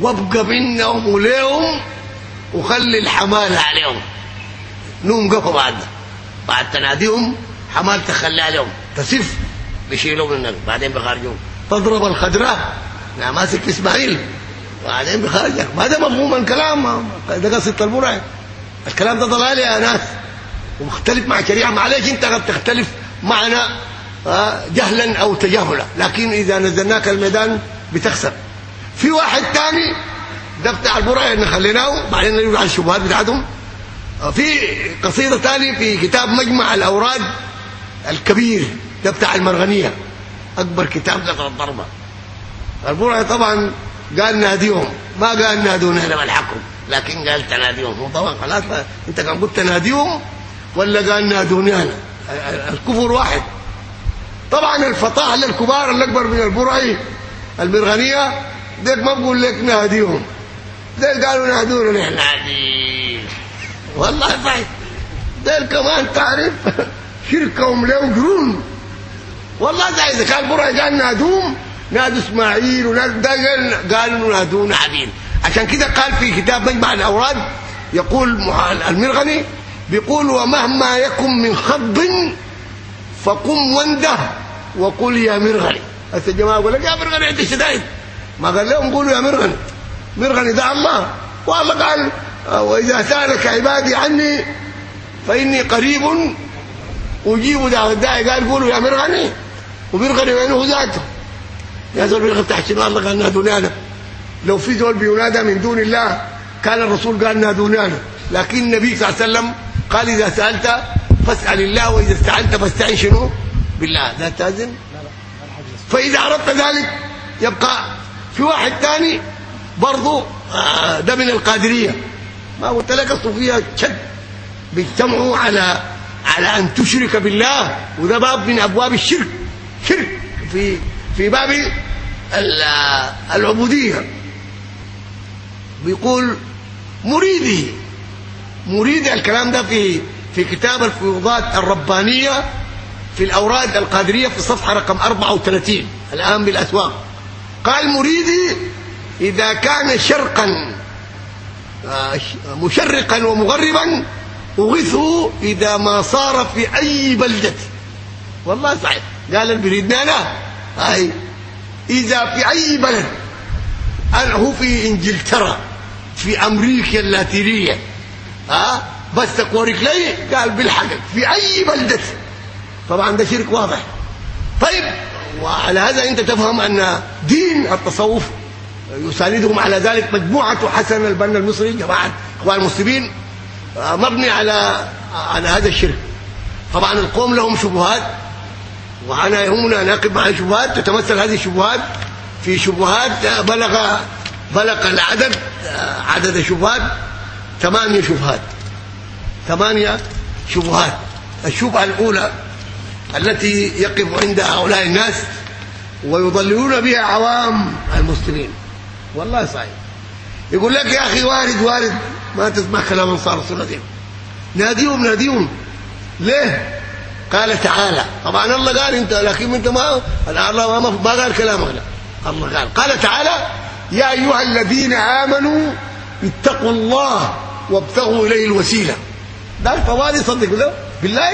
وابقى بينهم وليهم وخلي الحمال عليهم. نوم قفوا بعد. بعد تناديهم حمال تخلي عليهم. تسف. بيشيلوا من النبي بعدين بيخرجوهم تضرب لا ماسك في إسماعيل. بعدين بيخرجك ما ده مفهوم الكلام ده قصه البرع الكلام ده ضلال يا ناس. ومختلف مع شريعة. معلش انت قد تختلف معنا جهلا أو تجاهلا لكن إذا نزلناك الميدان بتخسر. في واحد ثاني ده بتاع البرع اللي خليناه بعدين نرجع الشبهات بتاعتهم. في قصيدة ثانية في كتاب مجمع الأوراد الكبير ده بتاع المرغنية. أكبر كتاب ذكر الضربة. البرع طبعا قال ناديهم. ما قال نادونا. هنا الحكم لكن قال تناديهم. هو طبعا خلاص أنت كان قلت تناديهم ولا قال نادوني أنا؟ الكفر واحد. طبعا الفطاحل الكبار اللي اكبر من البرعي المرغنية ديك ما بقول لك ناديهم. ديك قالوا نادونا نحن. عاديين والله صحيح. ديك كمان تعرف شركهم له قرون. والله إذا كان برعي قال نادوهم نادوا إسماعيل وناد قالوا نادونا عاديين عشان كده قال في كتاب مجمع الأوراد يقول المرغني بيقول ومهما يكن من خض فقم وانده وقل يا مرغني. هسه الجماعة يقول لك يا مرغني انت شدايد ما قال لهم قولوا يا مرغني. مرغني ده الله. والله قال وإذا سألك عبادي عني فإني قريب أجيب دعوه الداعي. قال قولوا يا مرغني. ومرغني وينه ذاته؟ يا زول بيرغب تحت الله قال نادوني أنا لو في زول بينادى من دون الله كان الرسول قال نادوني أنا لكن النبي صلى الله عليه وسلم قال إذا سألت فاسأل الله وإذا استعنت فاستعن شنو؟ بالله. لا تأذن. فإذا عرفت ذلك يبقى في واحد ثاني برضه آه، ده من القادرية. ما قلت لك الصوفية شد بيجتمعوا على على أن تشرك بالله وده باب من أبواب الشرك. شرك في في باب العبودية. بيقول مريدي مريد الكلام ده في في كتاب الفيوضات الربانية في الأوراد القادرية في الصفحه رقم 34 الآن بالأسواق. قال مريدي إذا كان شرقا آه، مشرقا ومغربا أغثه إذا ما صار في أي بلدة. والله صحيح. قال اللي أنا أي إذا في أي بلد أنا هو في إنجلترا في أمريكا اللاتينية ها بس تقورك لي قال بالحق في أي بلدة. طبعا ده شرك واضح. طيب وعلى هذا أنت تفهم أن دين التصوف يساندهم على ذلك مجموعة حسن البنا المصري جماعة إخوان المسلمين مبني على على هذا الشرك. طبعا القوم لهم شبهات وأنا يهمنا نقف مع الشبهات تتمثل هذه الشبهات في شبهات بلغ بلغ العدد عدد الشبهات ثمانية شبهات ثمانية شبهات. الشبهة الأولى التي يقف عند هؤلاء الناس ويضللون بها عوام المسلمين. والله صحيح. يقول لك يا أخي وارد وارد ما تسمع كلام انصار السنة دي ناديهم ناديهم. ليه؟ قال تعالى. طبعا الله قال انت لكن انت ما الله ما, ما قال كلامك لا الله قال. قال تعالى يا أيها الذين آمنوا اتقوا الله وابتغوا إليه الوسيلة. ده الفوالي صدق له بالله؟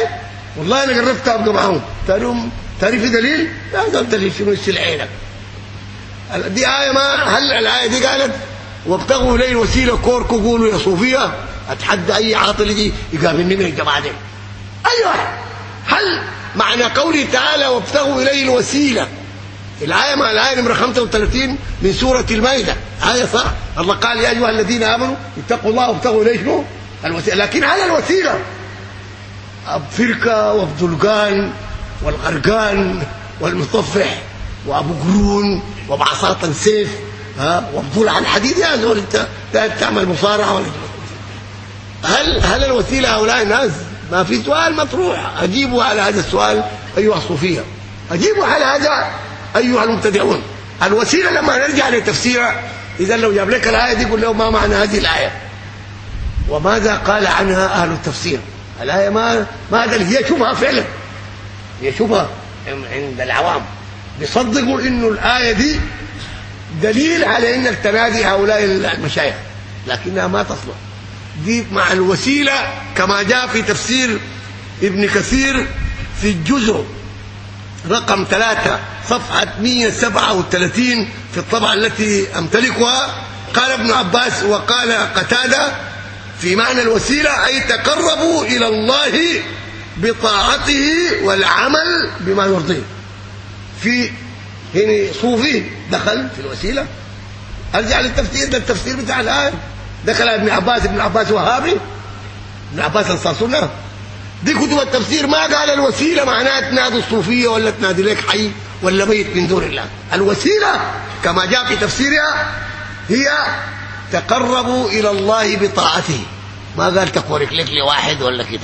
والله أنا قربت أبقى معاهم تاريهم تاريخ دليل؟ لا ده دليل شنو يشيل عينك دي آية ما هل الآية دي قالت وابتغوا إليه الوسيلة كوركو قولوا يا صوفية. أتحدى أي عاطل يجي يقابلني من الجماعة دي. أيوه. هل معنى قوله تعالى وابتغوا إليه الوسيلة؟ الآية ما الآية نمرة 35 من سورة المائدة. آية صح؟ الله قال يا أيها الذين آمنوا اتقوا الله وابتغوا إليه الوسيلة. لكن على الوسيلة. فرقه وابدلقان والغرقان والمصفح وأبو قرون وبعصاة سيف ها؟ وابطول عن حديد. يا زول أنت تعمل مصارعة ولا هل هل الوسيلة هؤلاء الناس ما في سؤال مطروح. اجيبوا على هذا السؤال أيها الصوفيه اجيبوا على هذا أيها المبتدعون. الوسيلة لما نرجع لتفسيرها إذا لو جاب لك الآية دي قول له ما معنى هذه الآية؟ وماذا قال عنها أهل التفسير؟ الآية ما ما هي شبهه فعلا. هي شبهه عند العوام. بيصدقوا إنه الآية دي دليل على انك تنادي هؤلاء المشايخ. لكنها ما تصلح. دي مع الوسيلة كما جاء في تفسير ابن كثير في الجزء رقم ثلاثة صفحة 137 في الطبعة التي أمتلكها. قال ابن عباس وقال قتادة في معنى الوسيلة أي تقربوا إلى الله بطاعته والعمل بما يرضيه. في هنا صوفي دخل في الوسيلة. أرجع للتفسير ده التفسير بتاع الآية. دخل ابن عباس ابن عباس وهابي. ابن عباس أنصار سنة. دي كتب التفسير ما قال الوسيلة معناها تنادي الصوفية ولا تنادي لك حي ولا ميت من دون الله. الوسيلة كما جاء في تفسيرها هي تقربوا إلى الله بطاعته. ما قال تقورك لك لواحد ولا كده.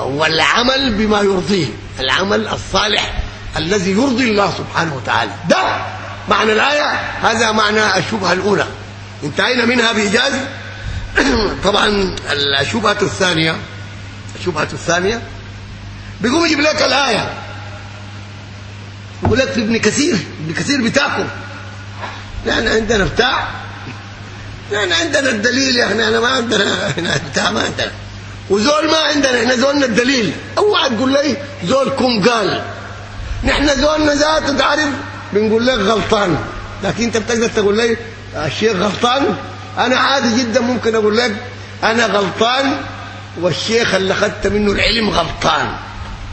والعمل بما يرضيه. العمل الصالح الذي يرضي الله سبحانه وتعالى. ده معنى الآية هذا معنى الشبهة الأولى. انتهينا منها بإيجاز. طبعا الشبهه الثانية الشبهه الثانية. بيقوم يجيب لك الآية. يقول لك ابن كثير ابن كثير بتاعكم لأن عندنا بتاع. لأن عندنا الدليل أخي أنا ما عندنا هنا بتاع ما عندنا. وزول ما عندنا إحنا زولنا الدليل. اوعى تقول لي زولكم قال. نحن زولنا ذاته تعرف؟ بنقول لك غلطان. لكن أنت بتقدر تقول لي الشيخ غلطان؟ أنا عادي جدا ممكن أقول لك أنا غلطان والشيخ اللي أخذت منه العلم غلطان.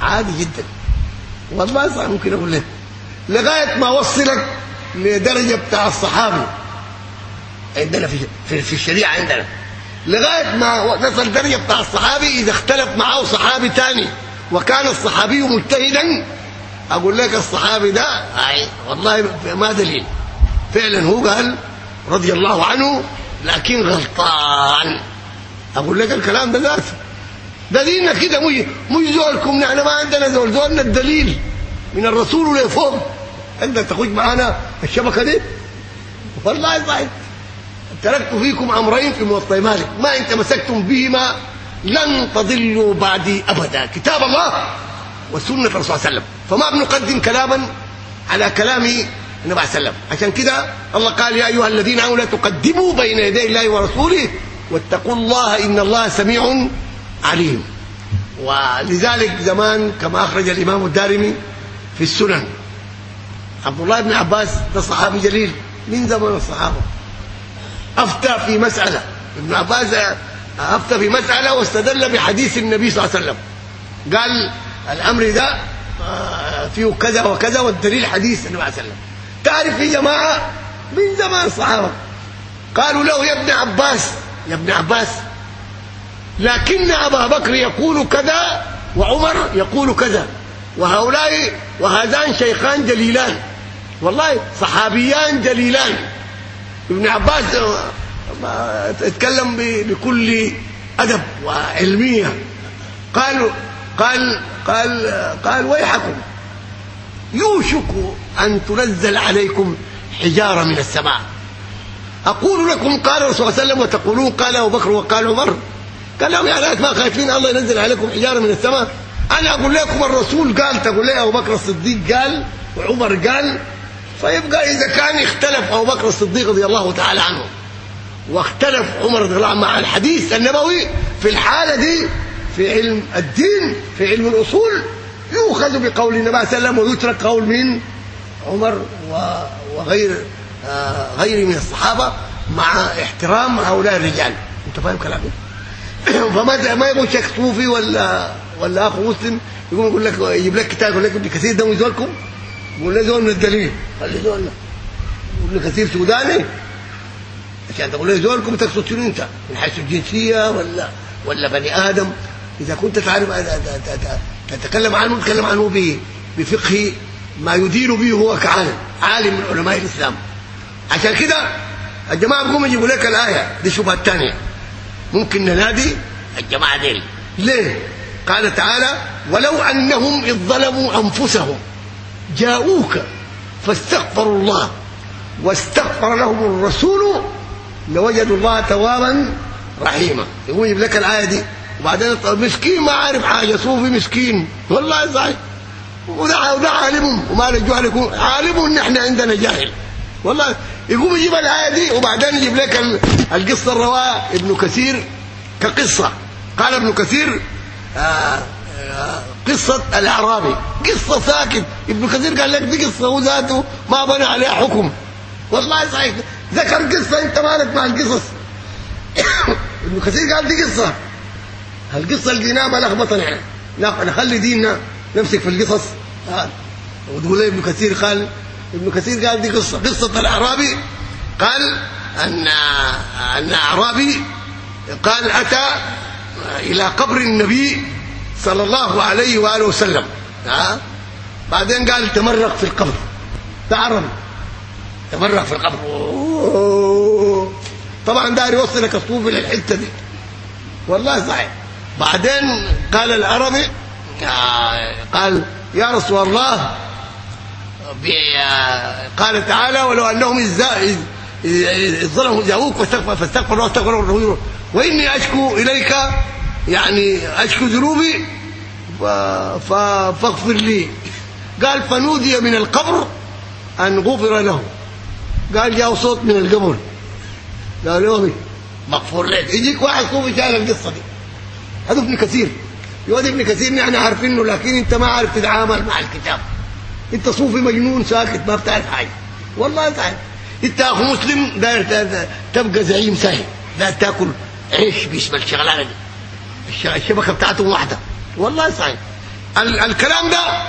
عادي جدا. والله صح ممكن أقول لك. لغاية ما أوصلك لدرجة بتاع الصحابي. عندنا في في, الشريعة عندنا. لغاية ما نصل درجة بتاع الصحابي إذا اختلف معه صحابي ثاني وكان الصحابي مجتهدا أقول لك الصحابي ده اي والله ما دليل. فعلا هو قال رضي الله عنه لكن غلطان. أقول لك الكلام ده ذاته ده ديننا كده مش مش زولكم نحن ما عندنا زول. زولنا الدليل من الرسول لفوق انت تخش معانا الشبكة دي؟ والله صحيح تركت فيكم أمرين في موطئ مالك. ما ان تمسكتم بهما لن تضلوا بعدي أبدا. كتاب الله وسنة الرسول صلى الله عليه وسلم. فما بنقدم كلاما على كلام النبي عليه وسلم. عشان كده الله قال يا أيها الذين آمنوا لا تقدموا بين يدي الله ورسوله واتقوا الله إن الله سميع عليم. ولذلك زمان كما أخرج الإمام الدارمي في السنن. عبد الله بن عباس ده صحابي جليل من زمن الصحابة. أفتى في مسألة. ابن عباس أفتى في مسألة واستدل بحديث النبي صلى الله عليه وسلم. قال الأمر ده فيه كذا وكذا والدليل حديث النبي صلى الله عليه وسلم. تعرف في جماعة من زمان الصحابه قالوا له يا ابن عباس يا ابن عباس لكن أبا بكر يقول كذا وعمر يقول كذا وهؤلاء وهذان شيخان جليلان والله صحابيان جليلان. ابن عباس اتكلم بكل أدب وعلمية. قال قال قال قال ويحكم. يوشك أن تنزل عليكم حجارة من السماء. أقول لكم قال الرسول صلى الله عليه وسلم وتقولون قال أبو بكر وقال عمر. قال لهم ريت ما خايفين الله ينزل عليكم حجارة من السماء. أنا أقول لكم الرسول قال تقول لي أبو بكر الصديق قال وعمر قال. فيبقى إذا كان اختلف أبو بكر الصديق رضي الله تعالى عنه واختلف عمر رضي الله عنه مع الحديث النبوي في الحالة دي في علم الدين في علم الأصول يؤخذ بقول النبي صلى الله عليه وسلم ويترك قول من عمر وغير آه غير من الصحابة مع احترام هؤلاء الرجال. أنت فاهم كلامي؟ فما ما يبغى شيخ صوفي ولا ولا أخو مسلم يقوم يقول لك يجيب لك كتاب يقول لك ابن كثير ده يزولكم يقول له زول من الدليل. خلي زولنا ابن كثير سوداني. عشان تقول له زولكم تقصد شنو أنت؟ من حيث الجنسية ولا ولا بني آدم؟ إذا كنت تعرف تتكلم عنه تتكلم عنه بفقه ما يدين به هو كعالم عالم من علماء الإسلام. عشان كده الجماعة بيقوموا يجيبوا لك الآية دي شبهة ثانية ممكن ننادي الجماعة دي ليه؟ قال تعالى ولو أنهم إذ ظلموا أنفسهم جاءوك فاستغفروا الله واستغفر لهم الرسول لوجدوا الله توابا رحيما. يقول يجيب لك الآية دي. وبعدين مسكين ما عارف حاجة صوفي مسكين. والله صحيح. وده وده عالم وما الجهل يكون عالم ان إحنا عندنا جاهل. والله يقوم يجيب الآية دي وبعدين يجيب لك القصة الرواية. ابن كثير كقصة. قال ابن كثير آآ آآ قصة الأعرابي. قصة ساكت. ابن كثير قال لك دي قصة وذاته ما بنى عليها حكم. والله صحيح. ذكر قصة انت مالك مع القصص؟ ابن كثير قال دي قصة. القصة ما لخبطنا لا نخلي ديننا نمسك في القصص. وتقول لي ابن كثير؟ قال ابن كثير قال دي قصة. قصة الأعرابي. قال أن أن أعرابي قال أتى إلى قبر النبي صلى الله عليه وآله وسلم. ها؟ بعدين قال تمرق في القبر. تعرف؟ تمرق في القبر. طبعا ده يوصلك الصوفي للحتة دي. والله صحيح. بعدين قال العربي قال يا رسول الله قال تعالى ولو أنهم إذ ظلموا جاءوك فاستغفر فاستغفر الله واستغفر الله وإني أشكو إليك يعني أشكو ذنوبي فاغفر لي. قال فنودي من القبر أن غفر له. قال جاء صوت من القبر. قال له مغفور لك. يجيك واحد صوفي شايل القصة دي. هذا ابن كثير. يقول ابن كثير نحن عارفينه لكن انت ما عارف تتعامل مع الكتاب. انت صوفي مجنون ساكت ما بتعرف حاجة. والله تعرف انت أخو مسلم داير تبقى زعيم ساهي لا تاكل عيش باسم الشغلانه دي الشبكة بتاعته واحدة. والله صحيح. الكلام ده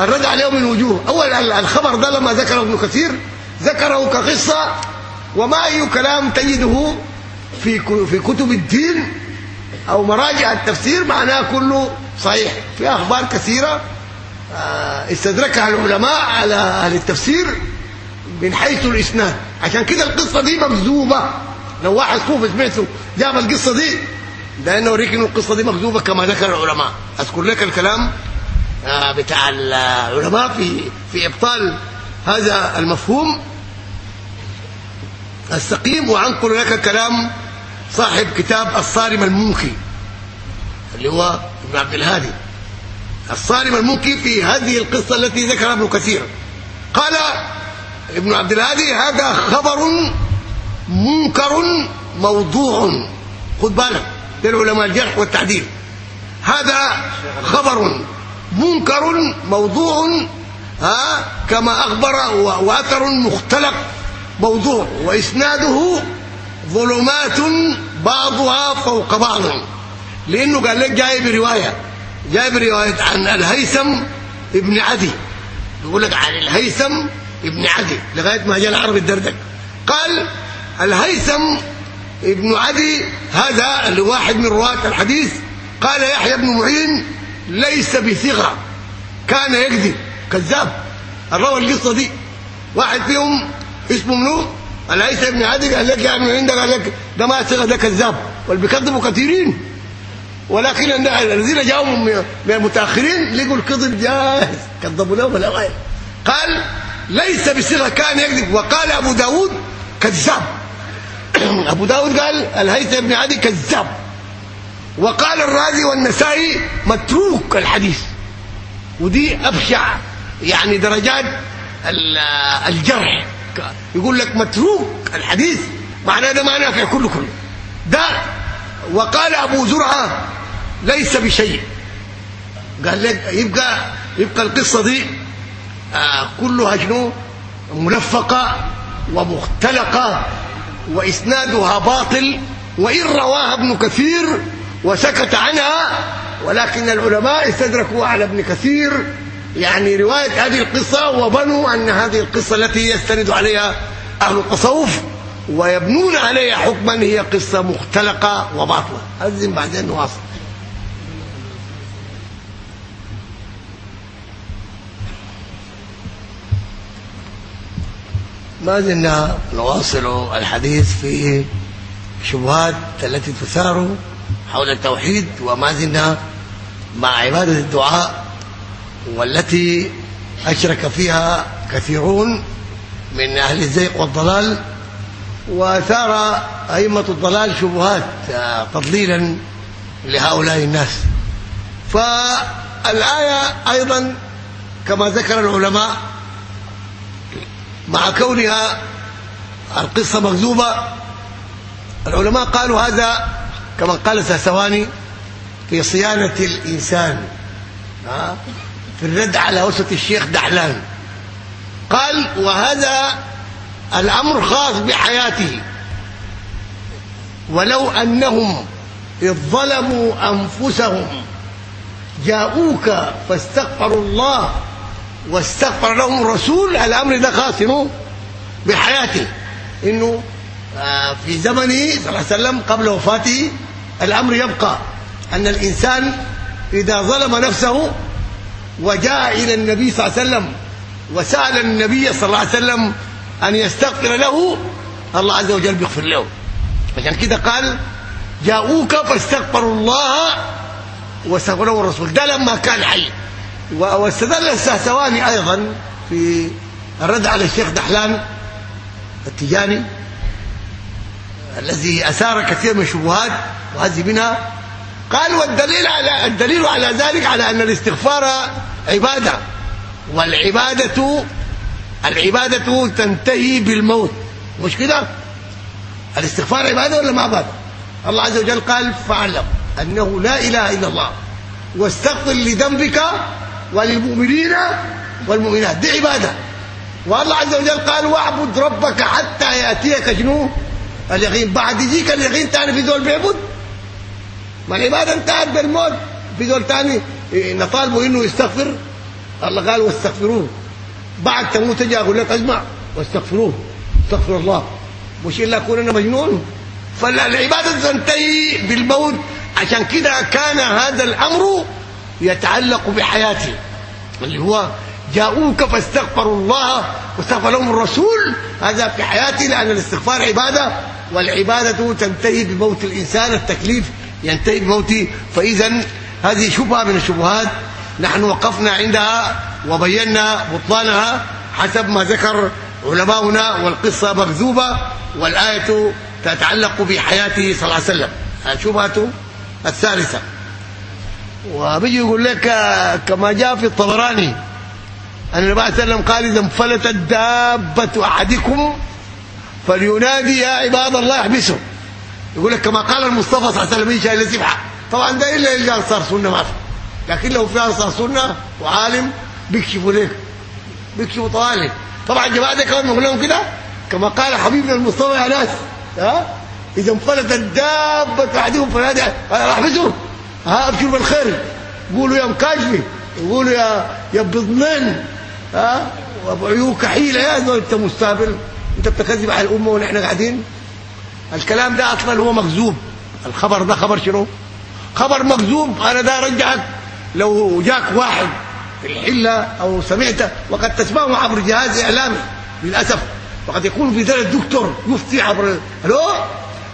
الرد عليه من وجوه. أول الخبر ده لما ذكره ابن كثير ذكره كقصة وما أي كلام تجده في في كتب الدين أو مراجع التفسير معناه كله صحيح. في أخبار كثيرة آه، استدركها العلماء على أهل التفسير من حيث الإسناد. عشان كده القصة دي مكذوبة. لو واحد صوفي سمعته جاب القصة دي لأنه اوريك إنه القصة دي مكذوبة كما ذكر العلماء. أذكر لك الكلام آه، بتاع العلماء في في إبطال هذا المفهوم. السقيم وأنقل لك كلام صاحب كتاب الصارم المنكي اللي هو ابن عبد الهادي. الصارم المنكي في هذه القصة التي ذكرها ابن كثير. قال ابن عبد الهادي هذا خبر منكر موضوع. خذ بالك للعلماء الجرح والتعديل هذا خبر منكر موضوع ها كما أخبر وأثر مختلق موضوع وإسناده ظلمات بعضها فوق بعض. لأنه قال لك جاي بروايه جاي بروايه عن الهيثم ابن عدي. يقول لك عن الهيثم ابن عدي لغاية ما جاء العربي الدردك قال الهيثم ابن عدي هذا اللي واحد من رواة الحديث قال يحيى بن معين ليس بثغه كان يكذب كذاب. الروى القصة دي. واحد فيهم اسمه منو؟ العيسى ابن عدي قال لك يعني عندك قال لك ده ما ثقه ده كذاب. واللي بيكذبوا كثيرين ولكن الذين جاءوا من المتأخرين لقوا الكذب جاهز. كذبوا لهم الاوائل قال ليس بصيغة كان يكذب. وقال أبو داود كذاب. أبو داود قال الهيثم بن عدي كذاب. وقال الرازي والنسائي متروك الحديث. ودي أبشع يعني درجات الجرح. يقول لك متروك الحديث. معناه ده ما نافع كله كله ده وقال أبو زرعة ليس بشيء. قال لك يبقى يبقى القصة دي آه كلها شنو؟ ملفقة ومختلقة وإسنادها باطل وإن رواها ابن كثير وسكت عنها ولكن العلماء استدركوا على ابن كثير يعني رواية هذه القصة وبنوا أن هذه القصة التي يستند عليها أهل التصوف ويبنون عليها حكما هي قصة مختلقة وباطلة. اذن بعدين نواصل ما زلنا نواصل الحديث في شبهات التي تثار حول التوحيد وما زلنا مع عبادة الدعاء والتي أشرك فيها كثيرون من أهل الزيق والضلال واثار أئمة الضلال شبهات تضليلا لهؤلاء الناس. فالآية أيضا كما ذكر العلماء مع كونها القصة مكذوبة العلماء قالوا هذا كما قال سهسواني في صيانة الإنسان. في الرد على وسط الشيخ دحلان. قال وهذا الأمر خاص بحياته. ولو أنهم إذ ظلموا أنفسهم جاءوك فاستغفروا الله واستغفر لهم الرسول الأمر ده خاص بحياته. إنه آه، في زمنه صلى الله عليه وسلم قبل وفاته الأمر يبقى أن الإنسان إذا ظلم نفسه وجاء إلى النبي صلى الله عليه وسلم وسأل النبي صلى الله عليه وسلم أن يستغفر له الله عز وجل بيغفر له. عشان كده قال جاءوك فاستغفروا الله واستغفروا الرسول. ده لما كان حي. واستدل السهسواني أيضا في الرد على الشيخ دحلان التجاني الذي أثار كثير من الشبهات وهذه منها قال والدليل على الدليل على ذلك على أن الاستغفار عبادة والعبادة العبادة تنتهي بالموت. مش كده؟ الاستغفار عبادة ولا ما عبادة؟ الله عز وجل قال فعلم أنه لا إله إلا الله واستغفر لذنبك وللمؤمنين والمؤمنات. دي عبادة. والله عز وجل قال واعبد ربك حتى يأتيك شنو؟ اليقين. بعد يجيك اليقين في دول بيعبد ما العباده انتهت بالموت في دول ثاني نطالبه إنه يستغفر؟ الله قال واستغفروه. بعد تموت أجي أقول لك اسمع واستغفروه. استغفر الله. مش إلا أكون أنا مجنون. فالعباده تنتهي بالموت. عشان كده كان هذا الأمر يتعلق بحياتي. اللي هو جاءوك فاستغفروا الله واستغفر لهم الرسول. هذا في حياتي لأن الاستغفار عبادة والعبادة تنتهي بموت الإنسان التكليف ينتهي بموته فاذا هذه شبهة من الشبهات نحن وقفنا عندها وبينا بطلانها حسب ما ذكر علماؤنا والقصة مكذوبة والآية تتعلق بحياته صلى الله عليه وسلم. الشبهة الثالثة. وبيجي يقول لك كما جاء في الطبراني أن النبي صلى الله عليه وسلم قال إذا انفلتت دابة أحدكم فلينادي يا عباد الله احبسوا يقول لك كما قال المصطفى صلى الله عليه وسلم إلى سبحة. طبعا ده إلا اللي صار سنة ما لكن لو في صار سنة وعالم بيكشفوا لك بيكشفوا طوالي. طبعا الجماعه ده بيقول لهم كده كما قال حبيبنا المصطفى يا ناس. ها؟ إذا انفلتت دابه احدكم فلينادي احبسوا ها؟ ابشروا بالخير. قولوا يا مكاشفي يقولوا يا يا بضنين ها؟ وأبو عيون كحيله يا زول أنت مستهبل. أنت بتكذب على الأمة ونحن قاعدين. الكلام ده أصلا هو مكذوب الخبر ده خبر شنو؟ خبر مكذوب أنا ده رجعك لو جاك واحد في الحلة أو سمعته وقد تسمعه عبر جهاز إعلامي للأسف. وقد يكون في ذلك دكتور يفتي عبر ألو؟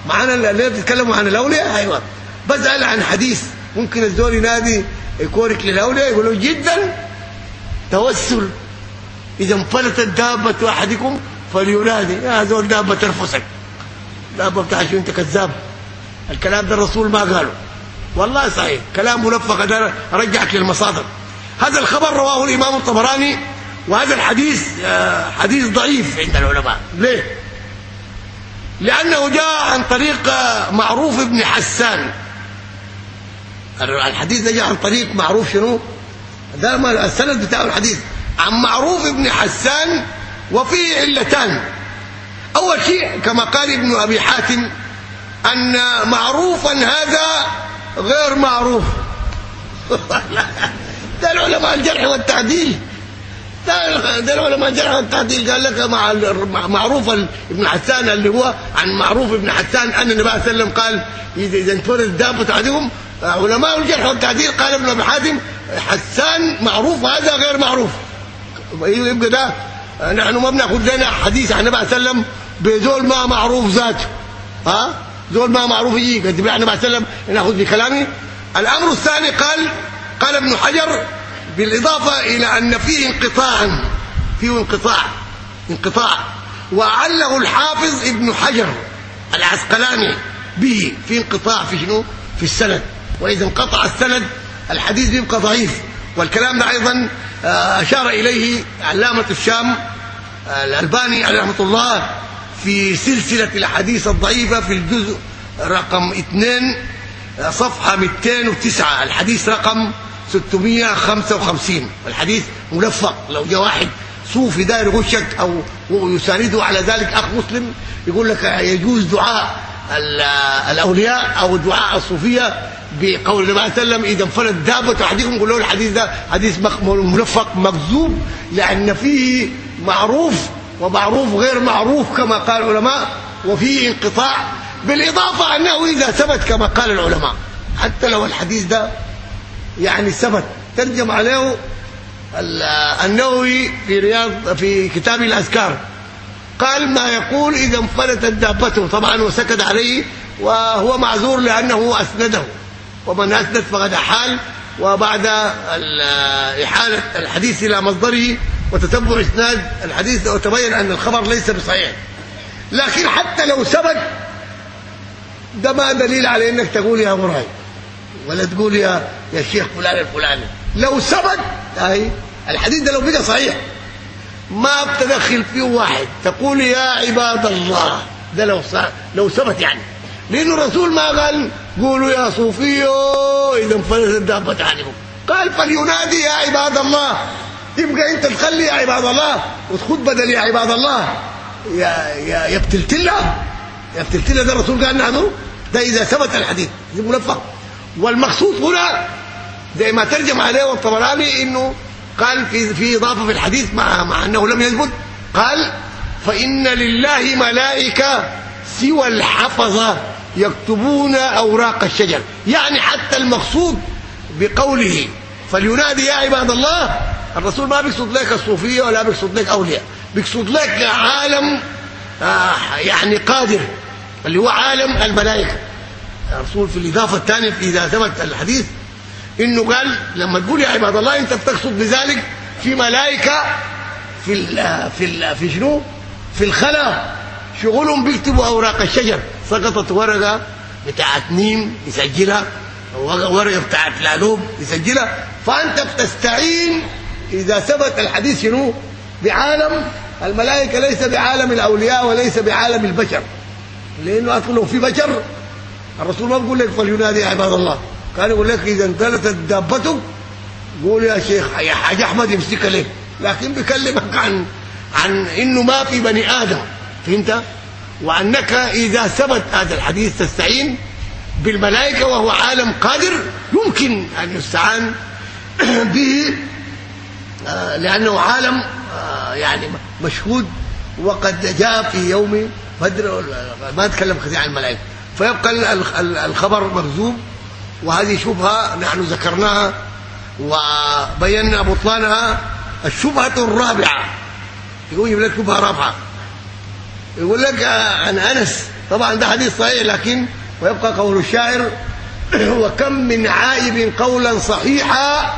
معانا اللي بتتكلموا عن الأولياء؟ أيوه. بسأل عن حديث. ممكن الزول ينادي يكورك للأولياء يقول له جدا. توسل. إذا انفلتت دابة أحدكم فلينادي. يا زول دابة تنفسك دابه بتاع شو أنت كذاب؟ الكلام ده الرسول ما قاله. والله صحيح كلام ملفق ده رجعك للمصادر. هذا الخبر رواه الإمام الطبراني وهذا الحديث حديث ضعيف. عند العلماء. ليه؟ لأنه جاء عن طريق معروف ابن حسان. الحديث ده جاء عن طريق معروف شنو؟ ده السند بتاع الحديث. عن معروف ابن حسان وفيه علتان. أول شيء كما قال ابن أبي حاتم أن معروفا هذا غير معروف. ده العلماء الجرح والتعديل. ده العلماء الجرح والتعديل. قال لك مع معروف ابن حسان اللي هو عن معروف ابن حسان أن النبي صلى الله عليه وسلم قال اذا انفرد دابه احدهم علماء الجرح والتعديل قال ابن أبي حاتم حسان معروف هذا غير معروف. يبقى ده نحن ما بناخذ لنا حديث عن النبي صلى الله عليه وسلم بزول ما معروف ذاته. ها؟ زول ما معروف يجي قد الله عليه وسلم نأخذ بكلامه الأمر الثاني قال قال ابن حجر بالإضافة إلى أن فيه انقطاعا فيه انقطاع انقطاع. وعله الحافظ ابن حجر العسقلاني به في انقطاع في شنو؟ في السند. وإذا انقطع السند الحديث بيبقى ضعيف. والكلام ده أيضا أشار إليه علامة الشام الألباني عليه رحمة الله. في سلسلة الأحاديث الضعيفة في الجزء رقم 2 صفحة 209 الحديث رقم 655 الحديث ملفق لو جاء واحد صوفي داير يغشك أو يسانده على ذلك أخ مسلم يقول لك يجوز دعاء الأولياء أو دعاء الصوفية بقول النبي صلى الله عليه وسلم إذا انفرد دابة أحدكم يقول له الحديث ده حديث ملفق مكذوب لأن فيه معروف ومعروف غير معروف كما قال العلماء وفيه انقطاع بالإضافة أنه إذا ثبت كما قال العلماء. حتى لو الحديث ده يعني ثبت ترجم عليه النووي في رياض في كتاب الأذكار. قال ما يقول إذا انفلتت دابته. طبعا وسكت عليه وهو معذور لأنه أسنده. ومن أسند فقد أحال وبعد إحالة الحديث إلى مصدره وتتبع إسناد الحديث وتبين أن الخبر ليس بصحيح. لكن حتى لو ثبت ده ما دليل على إنك تقول يا مراي ولا تقول يا يا شيخ فلان الفلاني. لو ثبت الحديث ده لو بقى صحيح ما بتدخل فيه واحد تقول يا عباد الله. ده لو لو ثبت يعني. لأنه الرسول ما قال قولوا يا صوفيو إذا انفلت الدابة عنكم. قال فلينادي يا عباد الله. تبقى انت تخلي يا عباد الله وتخد بدل يا عباد الله. يا يا يا بتلتله يا بتلتله ده الرسول قال نحن ده إذا ثبت الحديث. دي ملفق والمقصود هنا زي ما ترجم عليه الطبراني إنه قال في في إضافة في الحديث مع مع أنه لم يثبت. قال فإن لله ملائكة سوى الحفظه يكتبون أوراق الشجر. يعني حتى المقصود بقوله. فلينادي يا عباد الله الرسول ما بيقصد لك الصوفية ولا بيقصد لك أولياء. بيقصد لك عالم آه يعني قادر اللي هو عالم الملائكة. الرسول في الإضافة الثانية إذا ثبت الحديث إنه قال لما تقول يا عباد الله أنت بتقصد بذلك في ملائكة في ال في ال في شنو؟ في الخلا. شغلهم بيكتبوا أوراق الشجر. سقطت ورقة بتاعت ميم يسجلها ورقة بتاعت لالوب يسجلها. فأنت بتستعين إذا ثبت الحديث شنو؟ بعالم الملائكة ليس بعالم الأولياء وليس بعالم البشر. لأنه أصلا لو في بشر؟ الرسول ما بيقول لك فلينادي يا عباد الله. كان يقول لك إذا انتلت دابتك قول يا شيخ يا حاج أحمد يمسكها لك. لكن بيكلمك عن عن إنه ما في بني آدم. فهمت؟ وأنك إذا ثبت هذا الحديث تستعين بالملائكة وهو عالم قادر يمكن أن يستعان به لأنه عالم يعني مشهود وقد جاء في يوم بدر ما أتكلم كثير عن الملائكة. فيبقى الخبر مكذوب وهذه شبهة نحن ذكرناها وبينا بطلانها الشبهة الرابعة. يقول لك شبهة رابعة. يقول لك عن أنس. طبعا ده حديث صحيح لكن ويبقى قول الشاعر وكم من عائب قولا صحيحا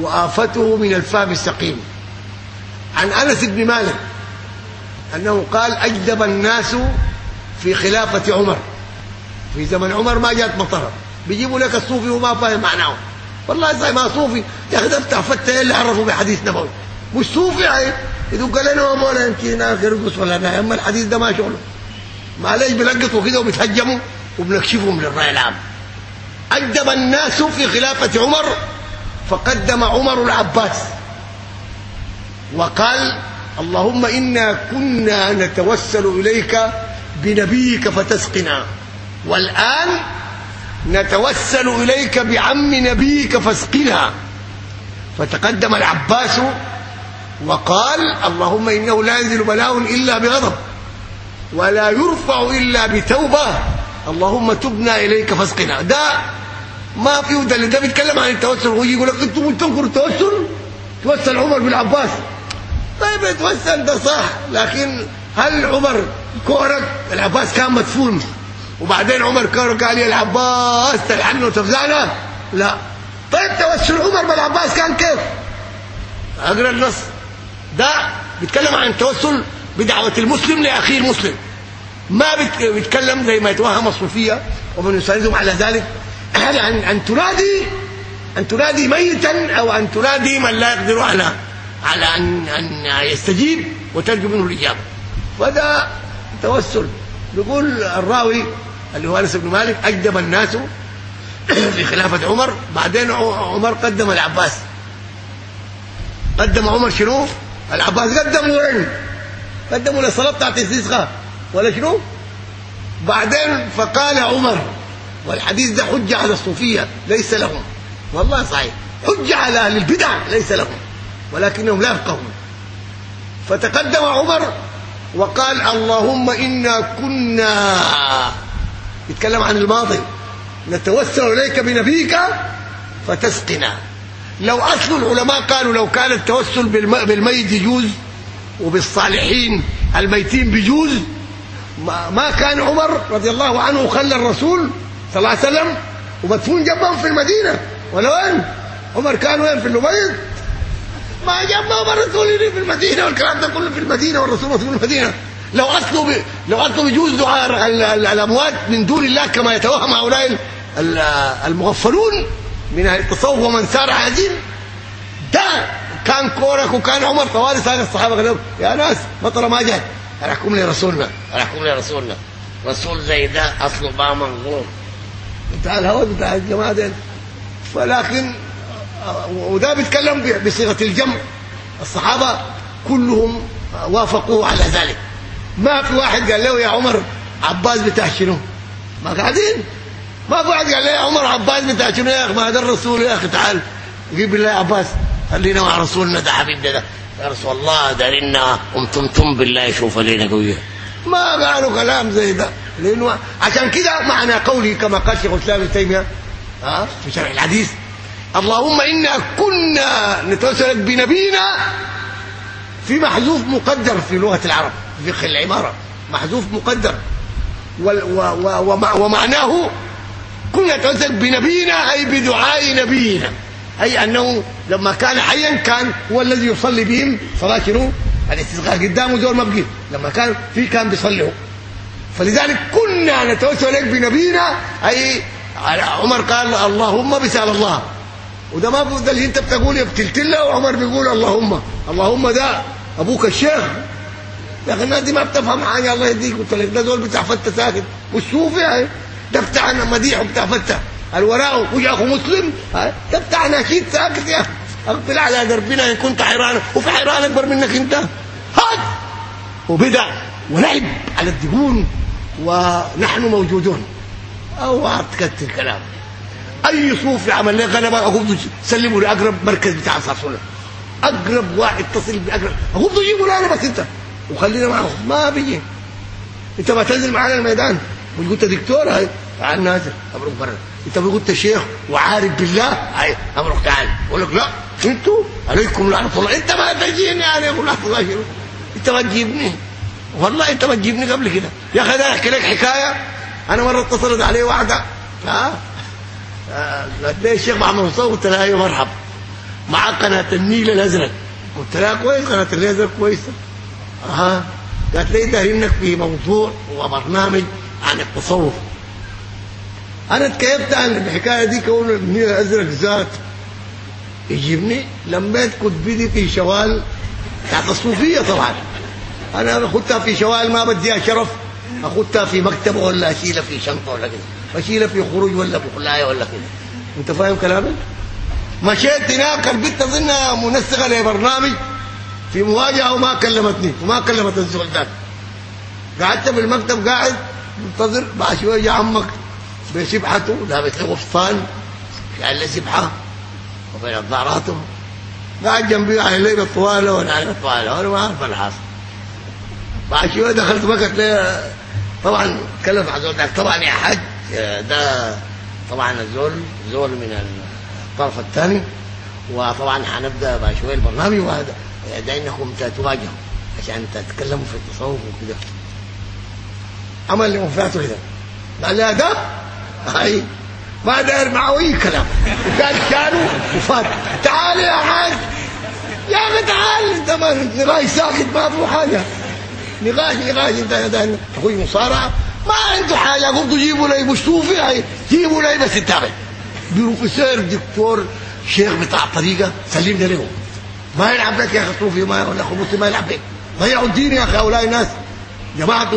وآفته من الفهم السقيم. عن أنس بن مالك أنه قال أجدب الناس في خلافة عمر. في زمن عمر ما جات مطرة. بيجيبوا لك الصوفي وما فاهم معناه والله زي ما صوفي يا أخي ده بتاع اللي عرفوا بحديث نبوي. مش صوفي عيب. قال لنا ما مولا يمكن يرقص ولا لا؟ أما الحديث ده ما شغله. معلش بيلقطوا كده وبيتهجموا وبنكشفهم للرأي العام. أجدب الناس في خلافة عمر فقدم عمر العباس وقال اللهم إنا كنا نتوسل إليك بنبيك فتسقنا. والآن نتوسل إليك بعم نبيك فاسقنا. فتقدم العباس وقال اللهم إنه لا ينزل بلاء إلا بغضب ولا يرفع إلا بتوبة. اللهم تبنا إليك فاسقنا. ده ما فيه دليل ده بيتكلم عن التوسل ويجي يقول لك أنتم بتنكروا التوسل؟ توسل عمر بالعباس طيب يتوسل ده صح لكن هل عمر كورك؟ العباس كان مدفون. وبعدين عمر كورك قال يا العباس تلحقنا وتفزعنا لا. طيب توسل عمر بالعباس كان كيف؟ اقرا النص. ده بيتكلم عن التوسل بدعوة المسلم لأخيه المسلم. ما بيتكلم زي ما يتوهم الصوفية ومن يساندهم على ذلك. هل عن ان تنادي ان تنادي ميتا أو ان تنادي من لا يقدر على على ان أن يستجيب وترجو منه الإجابة. فده توسل. يقول الراوي اللي هو أنس بن مالك أجدب الناس في خلافة عمر. بعدين عمر قدم العباس. قدم عمر شنو؟ العباس قدم وين قدموا للصلاه بتاعت الاستسقاء ولا شنو؟ بعدين فقال عمر والحديث ده حجة على الصوفية ليس لهم. والله صحيح. حجة على أهل البدع ليس لهم. ولكنهم لا يفقهون. فتقدم عمر وقال اللهم إنا كنا. يتكلم عن الماضي. نتوسل إليك بنبيك فتسقنا. لو أصل العلماء قالوا لو كان التوسل بالميت يجوز وبالصالحين الميتين بيجوز ما كان عمر رضي الله عنه خلى الرسول صلى الله عليه وسلم ومدفون جنبهم في المدينة. ولا وين؟ عمر كان وين؟ في اللبيض ما جنبهم الرسول في المدينة والكلام ده كله في المدينة والرسول في المدينة. لو أصله ب... لو أصله بيجوز دعاء الأموات من دون الله كما يتوهم هؤلاء المغفلون من التصوف ومن سار هذين ده كان كورك وكان عمر طوالي سال الصحابة قالوا يا ناس مطر ما جاء. أحكم لي رسولنا. أحكم لي رسولنا. رسول زي ده أصله بقى منظور بتاع الهوى بتاع الجماعة دي ولكن وده بيتكلم بصيغة الجمع. الصحابة كلهم وافقوا على ذلك. ما في واحد قال له يا عمر عباس بتاع شنو؟ ما قاعدين. ما في واحد قال له يا عمر عباس بتاع شنو؟ يا أخي ما هذا الرسول. يا أخي تعال جيب لي عباس. خلينا مع رسولنا ده حبيبنا ده. يا رسول الله دارنا امتمتم بالله شوف لنا قوية. ما قالوا كلام زي ده. لأنه عشان كده معنى قولي كما قال شيخ الإسلام ابن تيمية ها في شرح الحديث اللهم إنا كنا نتوسل بنبينا في محذوف مقدر في لغة العرب في فقه العماره محذوف مقدر. ومعناه كنا نتوسل بنبينا أي بدعاء نبينا. أي أنه لما كان حيا كان هو الذي يصلي بهم صلاة شنو؟ الاستسقاء قدامه زول ما بقي. لما كان في كان بيصلي فلذلك كنا نتوسل لك بنبينا. أي عمر قال اللهم بسأل الله. وده ما ده اللي انت بتقول يا بتلتله وعمر بيقول اللهم. اللهم ده أبوك الشيخ. يا أخي الناس دي ما بتفهم حاجة. الله يهديك. قلت لك ده دول بتاع فتة ساكت. والصوفي يعني ده بتاع مديح وبتاع فتة. الوراء اخو مسلم. ده بتاع نشيد ساكت يا اقبل على دربنا إن كنت حيران. وفي حيران أكبر منك أنت. هات. وبدع. ولعب على الدهون ونحن موجودون. أو تكتر كلام أي صوفي عمل لي غلبه اقوم سلموا لأقرب مركز بتاع صاصونه أقرب واحد اتصل بأقرب. اقوم جيبوا لنا بس أنت. وخلينا معهم ما بيجي أنت ما تنزل معانا الميدان. أنت دكتور؟ هاي. تعال نازل. أبرك برا. أنت أنت شيخ وعارف بالله؟ هاي. أبرك تعال. أقول لك لا. أنتوا عليكم لعنه الله انت ما تجيني عليكم لعنه الله شنو انت ما تجيبني والله انت ما تجيبني قبل كده يا أخي أنا احكي لك حكايه أنا مره اتصلت عليه واحدة ها قالت لي الشيخ محمد مصطفى قلت لها أيوه مرحبا مع قناه النيل الازرق قلت لها كويس قناه النيل الازرق كويسه ها قالت لي دارينك في موضوع وبرنامج عن التصوف أنا اتكيفت عن الحكاية دي كون النيل الازرق ذات يجيبني لميت كتبي دي في شوال بتاعت الصوفيه طبعا. أنا اخدتها في شوال ما بديها شرف. أخدتها في مكتبة ولا أشيلها في شنطة ولا كده أشيلها في خروج ولا في خلايه ولا كده أنت فاهم كلامي؟ مشيت هناك البنت اظنها منسقة لبرنامج في مواجهة وما كلمتني وما كلمت الزول ده قعدت في المكتب قاعد منتظر بعد شوية عمك بسبحته لابس له قفطان قال له سبحة. وبين نظاراته قاعد جنبي على لي بالطواله وأنا على الطواله وأنا ما أعرف الحاصل. بعد شوية دخلت بكت لي طبعا تكلم عن زول طبعا يا حاج ده طبعا الزول زول من الطرف الثاني. وطبعا هنبدا بعد شوية البرنامج وهذا ده إنكم تواجهوا عشان تتكلموا في التصوف وكده. عمل لي مفاته كده قال لها ده هاي ما داير معه أي كلام. قال كانوا وفات. تعال يا حاج يا أخي تعال. أنت ما نقاش ساكت ما في حاجة. نقاش نقاش أنت أخوي مصارعه ما عنده حاجة. قلت جيبوا لي مشطوفي هاي. جيبوا لي بس انتبه بروفيسور دكتور شيخ بتاع طريقه سلمنا له. ما يلعب لك يا أخي صوفي ما ولا مسلم ما يلعب لك ضيعوا الدين يا أخي هؤلاء الناس. جماعة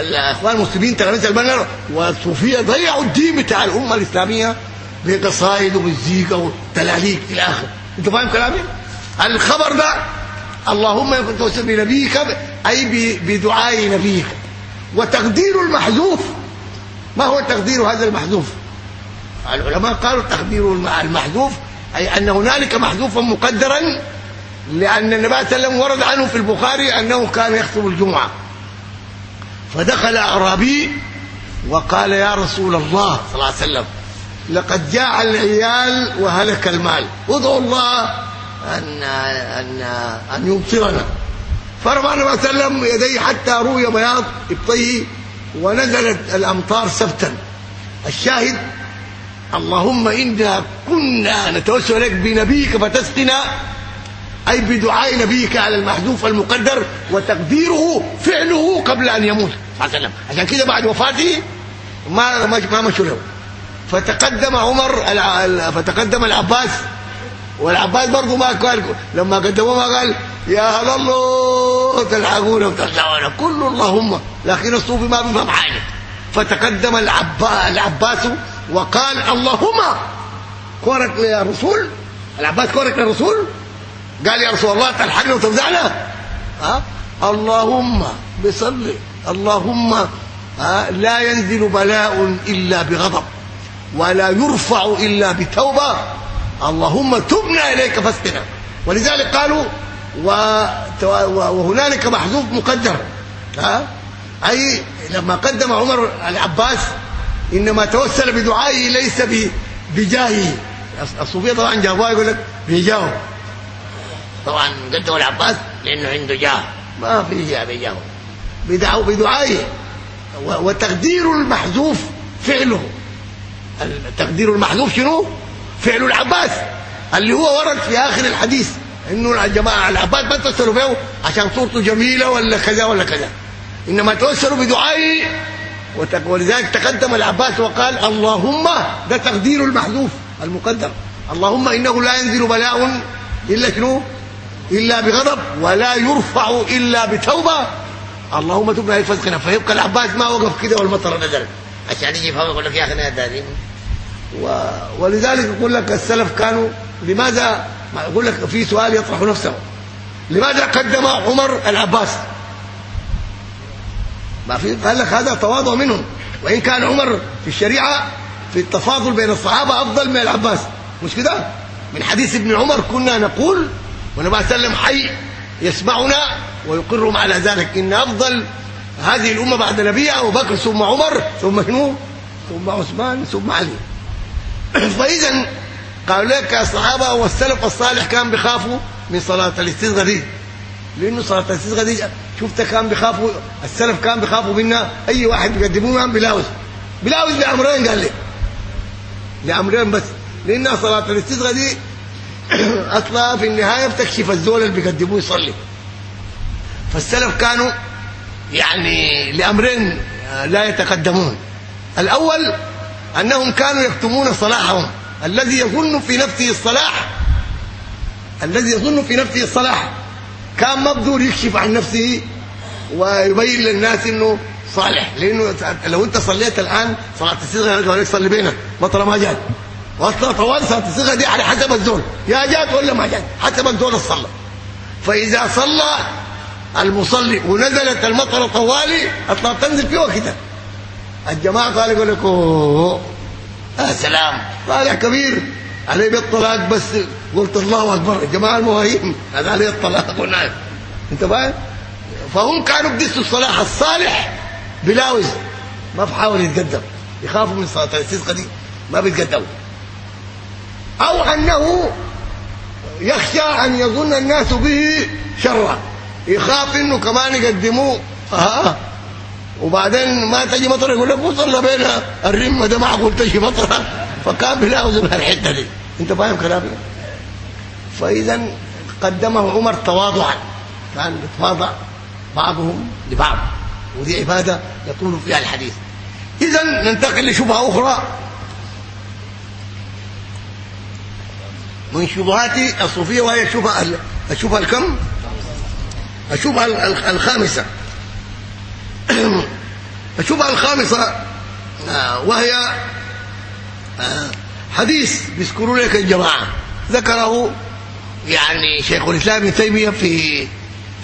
الاخوان المسلمين تلاميذ المنهج والصوفية ضيعوا الدين بتاع الأمة الإسلامية بقصايد ومزيكا وتلاليك إلى اخره أنت فاهم كلامي؟ الخبر ده اللهم يكن توسل بنبيك أي بدعاء نبيك. وتقدير المحذوف ما هو تقدير هذا المحذوف؟ العلماء قالوا تقدير المحذوف أي أن هنالك محذوفا مقدرا لأن النبي صلى الله عليه وسلم ورد عنه في البخاري أنه كان يخطب الجمعة. فدخل أعرابي وقال يا رسول الله صلى الله عليه وسلم. لقد جاء العيال وهلك المال. ادعوا الله ان ان أن يمطرنا فرفع النبي صلى الله عليه وسلم يديه حتى روي بياض إبطيه ونزلت الأمطار سبتا. الشاهد اللهم إنا كنا نتوسل لك بنبيك فتسقنا أي بدعاء نبيك على المحذوف المقدر وتقديره فعله قبل أن يموت. صلى الله عليه عشان كده بعد وفاته ما ما مشوا له. فتقدم عمر فتقدم العباس. والعباس برضه ما قال لما قدموه ما قال يا هل الله تلحقونا. وترجعونا كل اللهم. لكن الصوفي ما بيفهم حاجة. فتقدم العباس وقال اللهم كورك يا رسول. العباس كورك يا رسول. قال يا رسول الله تلحقنا وتفزعنا ها؟ اللهم بصلي اللهم لا ينزل بلاء إلا بغضب ولا يرفع إلا بتوبة. اللهم تبنا إليك فاسقنا. ولذلك قالوا وهنالك محذوف مقدر ها؟ أي لما قدم عمر العباس إنما توسل بدعائه ليس بجاهه. الصوفية طبعا جابوها يقول لك بجاه طبعا قدم العباس لأنه عنده جاه. ما في جاه. بجاه بدعوا بدعائه وتقدير المحذوف فعله. التقدير المحذوف شنو؟ فعل العباس. اللي هو ورد في آخر الحديث. إنه الجماعه العباس ما توسلوا به عشان صورته جميلة ولا كذا ولا كذا. إنما توسلوا بدعائه. ولذلك تقدم العباس وقال اللهم ده تقدير المحذوف المقدر اللهم إنه لا ينزل بلاء إلا شنو؟ إلا بغضب ولا يرفع إلا بتوبة. اللهم تبنا الفسقنا فيبقى العباس ما وقف كده والمطر نزل. عشان يجي فهو يقول لك يا أخي أنا دارين و... ولذلك يقول لك السلف كانوا لماذا؟ ما يقول لك في سؤال يطرح نفسه. لماذا قدم عمر العباس؟ ما في قال لك هذا تواضع منهم. وإن كان عمر في الشريعة في التفاضل بين الصحابة أفضل من العباس. مش كده؟ من حديث ابن عمر كنا نقول عليه وسلم حي يسمعنا ويقرهم على ذلك. إن أفضل هذه الأمة بعد نبيها أبو بكر ثم عمر ثم شنو ثم عثمان ثم علي. فإذا قالوا لك الصحابه والسلف الصالح كان بيخافوا من صلاة الاستسقاء دي لأنه صلاة الاستسقاء دي شفت كان بيخافوا السلف كان بيخافوا منا. أي واحد بيقدموه بلاوز. بلاوز لأمرين قال لي. لأمرين بس. لأن صلاة الاستسقاء دي أصلا في النهاية بتكشف الزول اللي بيقدموه يصلي. فالسلف كانوا يعني لأمرين لا يتقدمون. الأول أنهم كانوا يكتمون صلاحهم. الذي يظن في نفسه الصلاح الذي يظن في نفسه الصلاح كان مقدور يكشف عن نفسه ويبين للناس إنه صالح. لأنه لو أنت صليت الآن صلاة الصيغه قالوا لك صلي بطل ما جات واصلا طوال صلاه الصيغة دي على حسب الزول. يا جات ولا ما جات حسب الزول الصلاة. فإذا صلى المصلي ونزلت المطره طوالي أطلع تنزل فيه كده الجماعة قالوا يقول لك يا سلام طالع كبير عليه بالطلاق بس. قلت الله أكبر الجماعة المواهيم هذا عليه الطلاق والناس أنت فاهم؟ فهم كانوا بدسوا الصلاح الصالح بلاوز ما بحاول يتقدم. يخافوا من صلاة الاستسقاء دي. ما بيتقدموا. أو أنه يخشى أن يظن الناس به شرا. يخاف إنه كمان يقدموه. ها وبعدين ما تجي مطر يقول لك وصل بين الرمة ده معقول تجي مطر. فكان من الحته دي. أنت فاهم كلامي؟ فإذا قدمه عمر تواضعا. كان يتواضع بعضهم لبعض. ودي عبادة يطول فيها الحديث. إذا ننتقل لشبهة أخرى. من شبهات الصوفية وهي الشبهه الشبهه الكم؟ الشبهه الخامسة. الشبهه الخامسة وهي حديث بيذكروا لك الجماعة. ذكره يعني شيخ الإسلام ابن تيمية في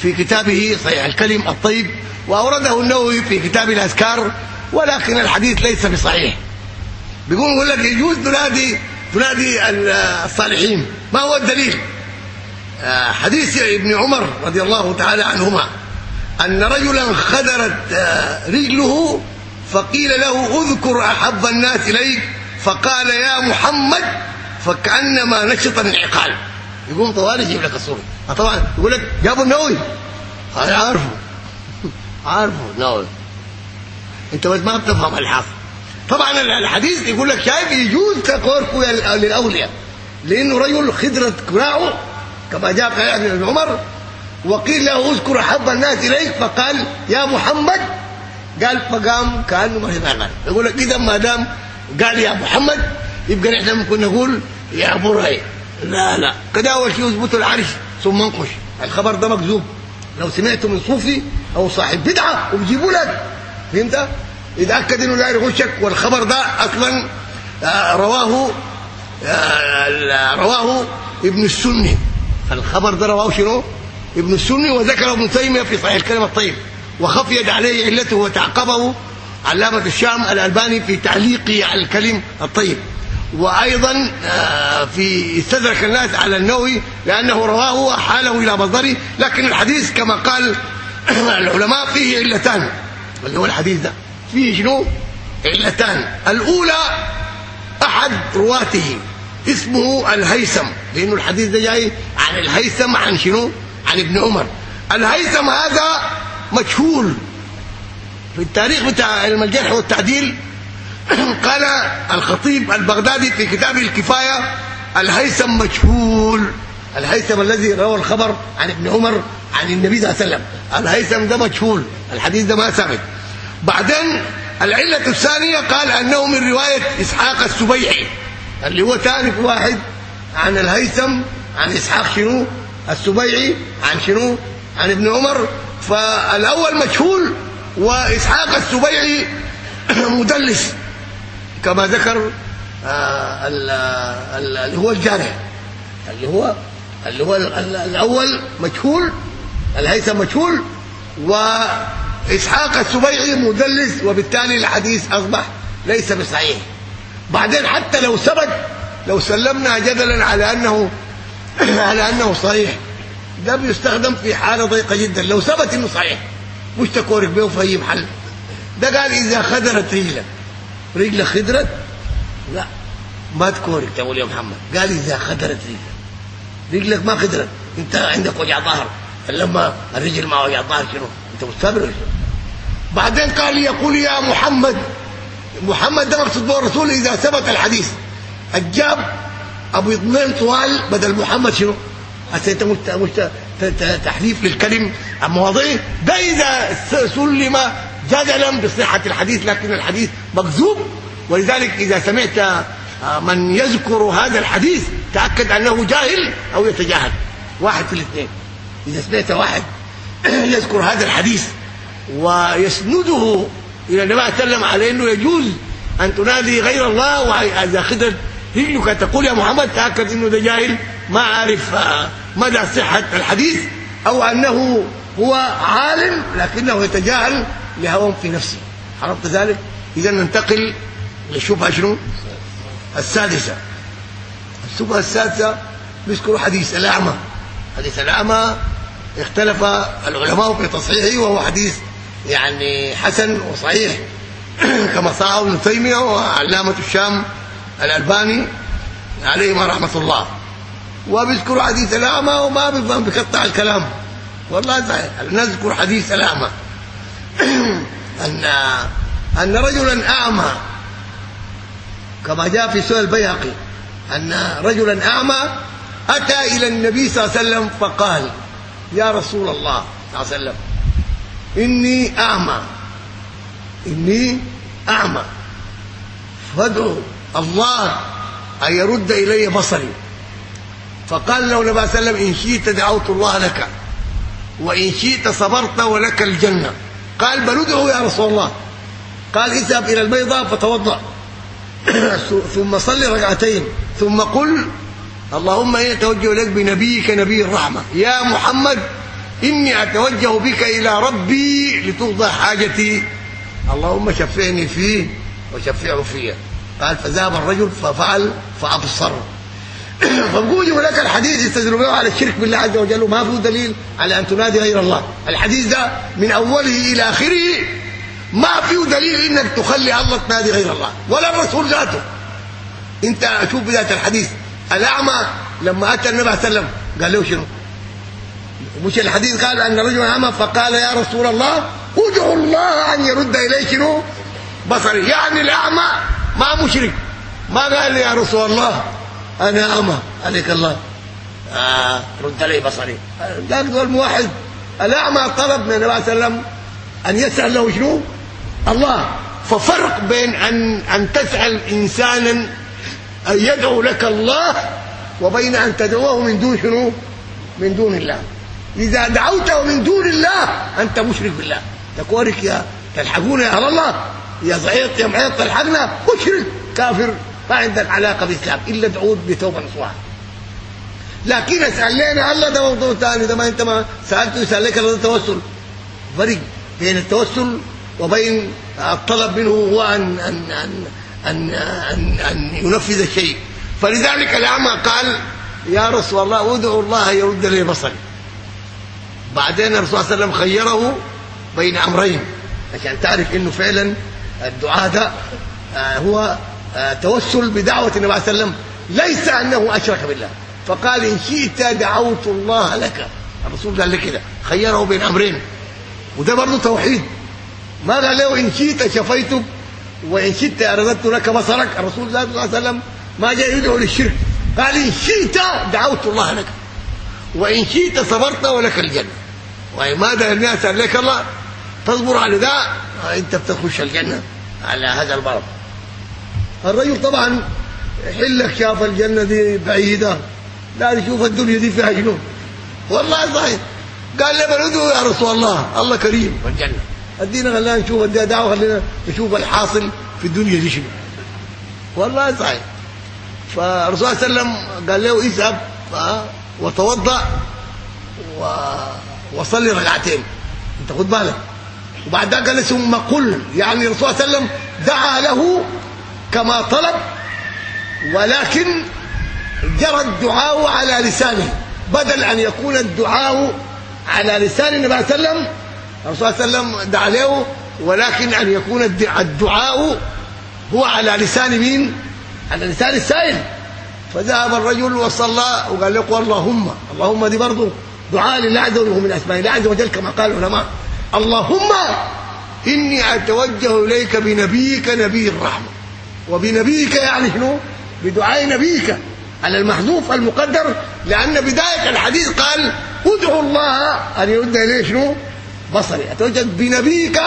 في كتابه صحيح الكلم الطيب وأورده النووي في كتاب الأذكار ولكن الحديث ليس بصحيح. بيقول يقول لك يجوز تنادي تنادي الصالحين. ما هو الدليل؟ حديث ابن عمر رضي الله تعالى عنهما أن رجلا خدرت رجله فقيل له اذكر أحب الناس إليك فقال يا محمد فكأنما نشط انعقال يقوم طوال يجيب لك الصورة. طبعا يقول لك جابوا النووي. أنا عارفه. عارفه نووي أنت ما بتفهم الحاصل طبعا الحديث يقول لك شايف يجوز تقول للأولياء لأنه رجل خدرت كراعه كما جاء في ابن عمر وقيل له اذكر احب الناس إليك فقال يا محمد قال فقام كأنه ما يبغى يقول لك إذا ما دام قال يا محمد يبقى نحن ممكن نقول يا أبو راي لا لا. كده اول شيء يثبت العرش ثم انقش الخبر ده مكذوب. لو سمعته من صوفي أو صاحب بدعة وبيجيبوا لك. فهمت؟ يتأكد إنه داير يغشك والخبر ده أصلا آه، رواه آه، رواه ابن السني. الخبر ده رواه شنو؟ ابن السني وذكره ابن تيمية في صحيح الكلم الطيب. وخفيت عليه علته وتعقبه علامة الشام الألباني في تعليقه على الكلم الطيب. وأيضا آه، في استدرك الناس على النووي لأنه رواه حاله إلى مصدره لكن الحديث كما قال العلماء فيه علتان. اللي هو الحديث ده. فيه شنو؟ علتان. الأولى أحد رواته. اسمه الهيثم. لأنه الحديث ده جاي عن الهيثم عن شنو؟ عن ابن عمر. الهيثم هذا مجهول. في التاريخ بتاع الجرح والتعديل قال الخطيب البغدادي في كتابه الكفاية الهيثم مجهول. الهيثم الذي روى الخبر عن ابن عمر عن النبي صلى الله عليه وسلم. الهيثم ده مجهول. الحديث ده ما ثابت بعدين العلة الثانية قال أنه من رواية إسحاق السبيعي اللي هو ثالث واحد عن الهيثم عن إسحاق شنو؟ السبيعي عن شنو؟ عن ابن عمر. فالأول مجهول وإسحاق السبيعي مدلس كما ذكر آه، اللي هو الجارح اللي هو اللي هو الأول مجهول الهيثم مجهول واسحاق السبيعي مدلس وبالتالي الحديث أصبح ليس بصحيح. بعدين حتى لو ثبت لو سلمنا جدلا على أنه على أنه صحيح ده بيستخدم في حالة ضيقة جدا. لو ثبت إنه صحيح مش تكورك به في اي محل ده قال إذا خدرت رجلك. رجلك خدرت؟ لا ما تكورك. تقول يا محمد. قال إذا خدرت رجلك. رجلك ما خدرت. أنت عندك وجع ظهر. لما الرجل ما وجع ظهر شنو؟ أنت مستبرر. بعدين قال لي يقول يا محمد محمد ده مقصود به الرسول إذا ثبت الحديث. الجاب أبو اثنين طوال بدل محمد شنو؟ هسه أنت مش تحريف للكلم. عن ده إذا سلم جدلا بصحة الحديث لكن الحديث مكذوب. ولذلك إذا سمعت آه، من يذكر هذا الحديث تأكد أنه جاهل أو يتجاهل. واحد في الاثنين. إذا سمعت واحد يذكر هذا الحديث ويسنده إلى النبي صلى الله عليه وسلم على إنه يجوز أن تنادي غير الله واذا خدت رجلك تقول يا محمد تأكد إنه ده جاهل ما عارف آه، مدى صحة الحديث أو أنه هو عالم لكنه يتجاهل لهوى في نفسه. عرفت ذلك؟ إذا ننتقل للشبهة شنو؟ السادسة. الشبهة السادسة بيذكروا حديث الأعمى. حديث الأعمى اختلف العلماء في تصحيحه وهو حديث يعني حسن وصحيح. كما صححه ابن تيمية وعلامة الشام الألباني عليهما رحمة الله. وبيذكروا حديث الاعمى وما بيفهم بيقطع الكلام. والله صحيح نذكر حديث الاعمى أن أن رجلا أعمى كما جاء في سؤال البيهقي أن رجلا أعمى أتى إلى النبي صلى الله عليه وسلم فقال يا رسول الله صلى الله عليه وسلم إني أعمى. إني أعمى. فادعو الله أن يرد إلي بصري. فقال له النبي صلى الله عليه وسلم إن شئت دعوت الله لك وإن شئت صبرت ولك الجنة. قال بل ادعو يا رسول الله. قال اذهب إلى البيضاء فتوضأ. ثم صل ركعتين. ثم قل اللهم إني أتوجه إليك بنبيك نبي الرحمة. يا محمد إني أتوجه بك إلى ربي لتقضى حاجتي. اللهم شفعني فيه وشفعه فيه قال فذهب الرجل ففعل فأبصر. فبقول لك الحديث يستدل به على الشرك بالله عز وجل وما فيه دليل على أن تنادي غير الله. الحديث ده من أوله إلى آخره. ما فيه دليل إنك تخلي الله تنادي غير الله ولا الرسول ذاته. أنت شوف بداية الحديث. الأعمى لما أتى النبي صلى الله عليه وسلم قال له شنو؟ مش الحديث قال أن رجلا اعمى فقال يا رسول الله ادعو الله أن يرد الي شنو؟ بصري. يعني الأعمى ما مشرك. ما قال يا رسول الله أنا أعمى. عليك الله. آه رد لي بصري. قال له الموحد الأعمى طلب من النبي صلى الله عليه وسلم أن يسأل له شنو؟ الله. ففرق بين أن أن تسأل انسانا ان يدعو لك الله وبين أن تدعوه من دون شنو؟ من دون الله. إذا دعوته من دون الله أنت مشرك بالله. تكورك يا تلحقون يا الله. يا زعيط يا معيط الحقنا مشرك كافر. ما عندك علاقة بالإسلام إلا تعود بتوبة نصوحة. لكن اسأل لنا الله ده موضوع ثاني. ده ما أنت ما سألته يسأل لك الله التوسل. فرق بين التوسل وبين الطلب منه هو ان ان ان ان, أن, أن ينفذ الشيء. فلذلك الاعمى قال يا رسول الله ادعو الله يرد لي بصري. بعدين الرسول صلى الله عليه وسلم خيره بين أمرين. عشان تعرف إنه فعلا الدعاء ده آه، هو آه، توسل بدعوة النبي صلى الله عليه وسلم. ليس أنه أشرك بالله. فقال إن شئت دعوت الله لك. الرسول قال لك كده خيره بين أمرين. وده برضه توحيد. ما قال له إن شئت شفيتك وإن شئت أرددت لك بصرك. الرسول صلى الله عليه وسلم ما جاء يدعو للشرك. قال إن شئت دعوت الله لك. وإن شئت صبرت ولك الجنة. وماذا الناس لك الله تصبر على ده انت بتخش الجنة على هذا الباب الرجل طبعا حلك شاف الجنة دي بعيدة. لا يشوف الدنيا دي فيها شنو. والله صحيح قال لي بندعو يا رسول الله؟ الله كريم. والجنة. ادينا خلينا نشوف ادينا دعوه خلينا نشوف الحاصل في الدنيا دي شنو. والله صحيح فالرسول صلى الله عليه وسلم قال له اذهب. وتوضأ وصلي ركعتين. انت خد بالك. وبعد ذلك قال ثم قل يعني الرسول صلى الله عليه وسلم دعا له كما طلب ولكن جرى الدعاء على لسانه. بدل أن يكون الدعاء على لسان النبي صلى الله عليه وسلم الرسول صلى الله عليه وسلم دعا له ولكن أن يكون الدعاء هو على لسان مين؟ على لسان السائل. فذهب الرجل وصلى وقال له اللهم اللهم دي برضه دعاء لله عز وجل من اسماء الله عز وجل كما قال العلماء اللهم إني أتوجه إليك بنبيك نبي الرحمة. وبنبيك يعني شنو؟ بدعاء نبيك على المحذوف المقدر لأن بداية الحديث قال ادعو الله أن يرد إليه شنو؟ بصري. أتوجه بنبيك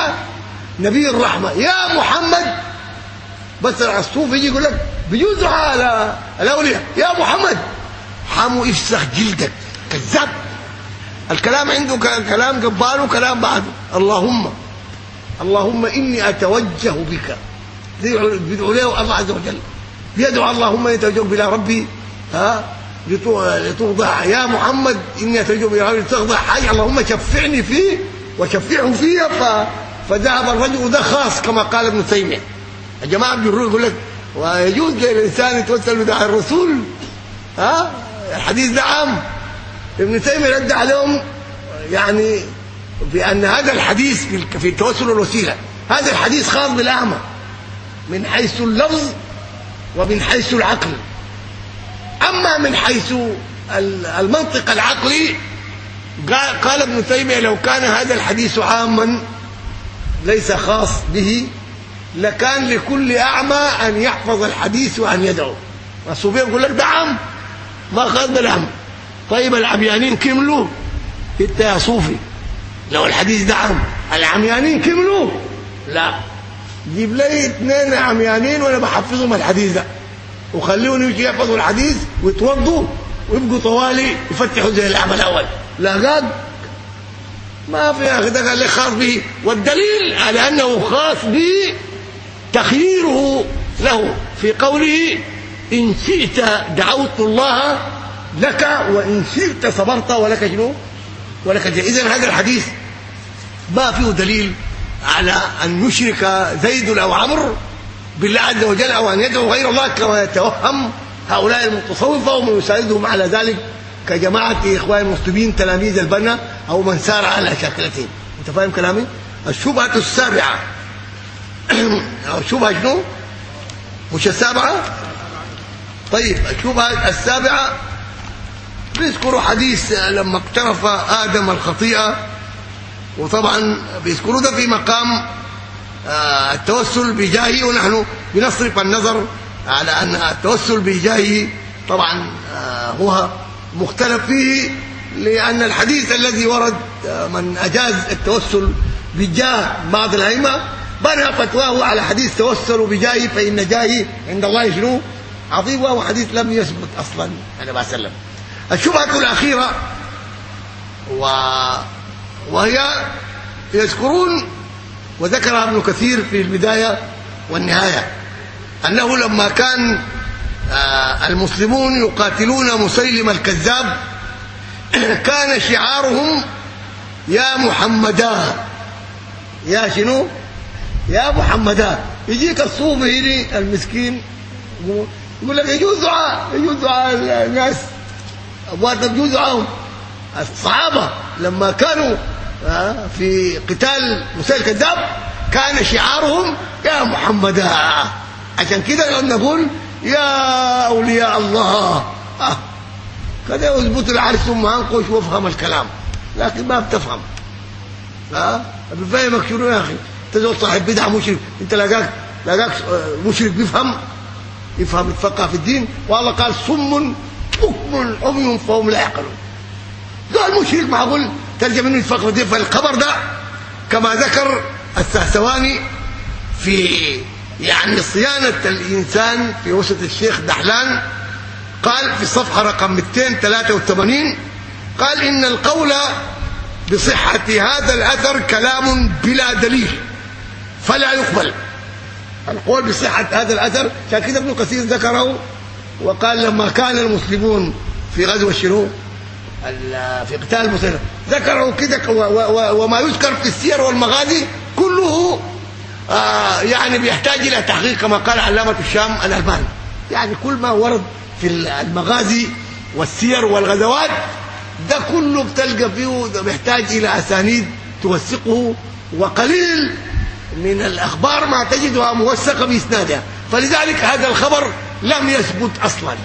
نبي الرحمة. يا محمد بس الصوف يجي يقول لك بيجوز على الاولياء يا محمد. حمو افسخ جلدك. كذاب. الكلام عنده كلام قبال وكلام بعده. اللهم اللهم إني أتوجه بك. بيدعو له الله عز وجل. بيدعو اللهم يتوجه بلا ربي. ها؟ لتوضع. يا محمد إني أتوجه بلا ربي. لتخضع حاجة اللهم شفعني فيه وشفعه فيها ف... فذهب الرجل وده خاص كما قال ابن تيمية. الجماعه بيقولوا يقول لك ويجوز للإنسان يتوسل بدعاء الرسول. ها؟ الحديث ده عام ابن تيمية رد عليهم يعني بأن هذا الحديث في التوسل والوسيله هذا الحديث خاص بالأعمى. من حيث اللفظ ومن حيث العقل. أما من حيث المنطق العقلي قال ابن تيمية لو كان هذا الحديث عاما ليس خاص به لكان لكل أعمى أن يحفظ الحديث وأن يدعو. الصوفية يقول لك ده عام ما خاص بالاعمى طيب العميانين كملوا؟ انت يا صوفي لو الحديث ده عام العميانين كملوا؟ لا. جيب لي اثنين عميانين وأنا بحفظهم الحديث ده. وخليهم يجي يحفظوا الحديث ويتوضوا ويبقوا طوالي يفتحوا زي الأعمى الأول. لا قال ما في أخي ده قال لي خاص به. والدليل على أنه خاص به تخييره له في قوله إن شئت دعوت الله لك وإن شئت صبرت ولك شنو؟ ولك اذا هذا الحديث ما فيه دليل على أن يشرك زيد أو عمرو بالله عز وجل أو أن يدعو غير الله كما يتوهم هؤلاء المتصوفة ومن يساعدهم على ذلك كجماعة اخوان المسلمين تلاميذ البنا أو من سار على شاكلتهم. أنت فاهم كلامي؟ الشبهة السابعة. الشبهه شنو؟ مش السابعة؟ طيب الشبهه السابعة؟ بيذكروا حديث لما اقترف آدم الخطيئة وطبعا بيذكروا ده في مقام التوسل بجاهه ونحن بنصرف النظر على أن التوسل بجاهه طبعا هو مختلف فيه لأن الحديث الذي ورد من أجاز التوسل بجاه بعض الأئمة بنى فتواه على حديث توسلوا بجاهي فإن جاهي عند الله شنو؟ عظيم. وهو حديث لم يثبت أصلا. عليه وسلم الشبهة الأخيرة. و وهي يذكرون وذكرها ابن كثير في البداية والنهاية. أنه لما كان آه، المسلمون يقاتلون مسيلم الكذاب كان شعارهم يا محمدا يا شنو؟ يا محمدا يجيك الصوفي هنا المسكين يقول لك يجوز دعاء يجوز دعاء الناس ابواتنا بيجوز دعاءهم. الصحابة لما كانوا آه، في قتال مسيلم الكذاب كان شعارهم يا محمدا عشان كده نقول يا أولياء الله. آه. كده يثبت العرش ثم أنقش وافهم الكلام لكن ما بتفهم. ها بفهمك شنو يا أخي. انت زول صاحب بدعة مشرك. انت لاقاك لاقاك مشرك بيفهم يفهم يتفقه في الدين. والله قال صم بكم عمي فهم لا يعقلون. قال مشرك معقول؟ ترجم انه يتفقه في الدين. فالخبر ده كما ذكر السهسواني في يعني صيانة الإنسان في وسط الشيخ دحلان قال في الصفحه رقم 283 قال إن القول بصحة هذا الأثر كلام بلا دليل. فلا يقبل. القول بصحة هذا الأثر عشان كده ابن كثير ذكره وقال لما كان المسلمون في غزوة شنو؟ في قتال المسلمين. ذكروا كده وما يذكر في السير والمغازي كله آه يعني بيحتاج إلى تحقيق كما قال علامة الشام الألباني. يعني كل ما ورد في المغازي والسير والغزوات ده كله بتلقى فيه بيحتاج إلى أسانيد توثقه وقليل من الأخبار ما تجدها موثقة بإسنادها. فلذلك هذا الخبر لم يثبت أصلا.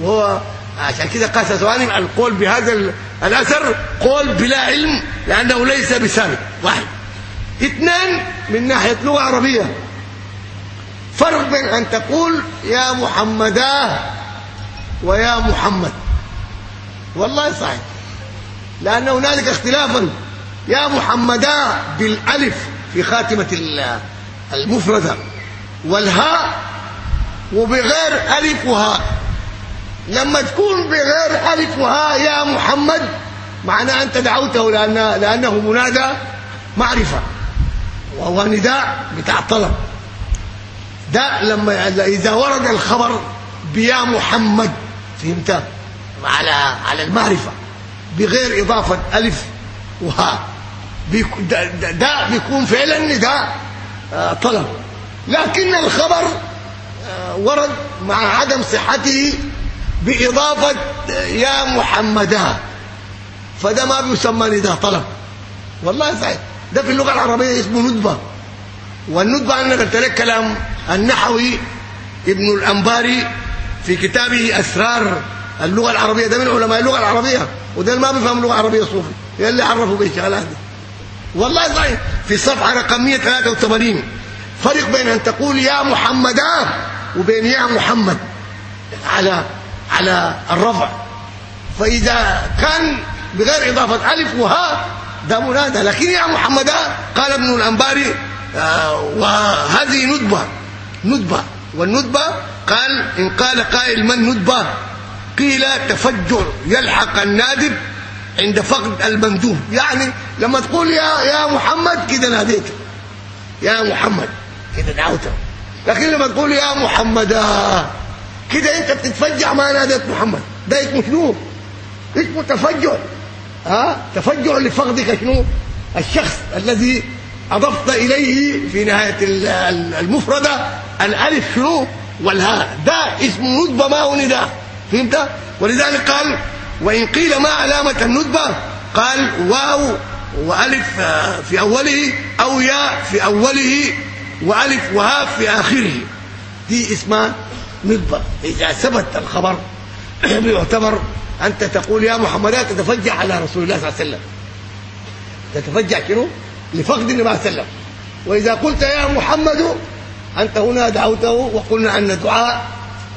وهو عشان كده قاس ثواني القول بهذا الأثر قول بلا علم لأنه ليس بثابت واحد. اثنان من ناحية لغة عربية. فرق بين أن تقول يا محمدا ويا محمد. والله صحيح. لأن هنالك اختلافا. يا محمدا بالألف. في خاتمة المفردة. والهاء وبغير الف وهاء لما تكون بغير الف وهاء يا محمد معناه أنت دعوته لأن لأنه منادى معرفة. وهو نداء بتاع طلب. ده لما إذا ورد الخبر بيا محمد فهمت؟ على على المعرفة. بغير إضافة ألف وهاء ده, بيكون فعلا نداء طلب. لكن الخبر ورد مع عدم صحته بإضافة يا محمدا فده ما بيسمى نداء طلب. والله صحيح. ده في اللغة العربية اسمه ندبة. والندبة أنا قلت لك كلام النحوي ابن الأنباري في كتابه أسرار اللغة العربية. ده من علماء اللغة العربية وده ما بيفهم اللغة العربيه صوفي. اللي عرفوا بالشغلات دي والله صحيح. في الصفحه رقم 183 فرق بين أن تقول يا محمدا وبين يا محمد. على على الرفع. فإذا كان بغير إضافة ألف وهاء ده منادى. لكن يا محمدا قال ابن الانباري آه وهذه ندبة. ندبة. والندبة قال إن قال قائل من ندبه قيل تفجر يلحق النادب عند فقد المندوب. يعني لما تقول يا يا محمد كده ناديته يا محمد. كده دعوته لكن لما تقول يا محمدا كده انت بتتفجع ما ناديت محمد. ده اسمه شنو؟ اسمه تفجع. ها؟ تفجع لفقدك شنو؟ الشخص الذي أضفت إليه في نهاية المفردة الألف شنو؟ والهاء. ده اسمه ندبه ما هو نداء فهمت؟ ولذلك قال وإن قيل ما علامة الندبة قال واو وألف في أوله أو ياء في أوله وألف وهاء في آخره. دي اسمها ندبة. إذا ثبت الخبر يعتبر أنت تقول يا محمد تتفجع على رسول الله صلى الله عليه وسلم. تتفجع شنو؟ لفقد النبي صلى الله عليه وسلم. وإذا قلت يا محمد أنت هنا دعوته وقلنا أن دعاء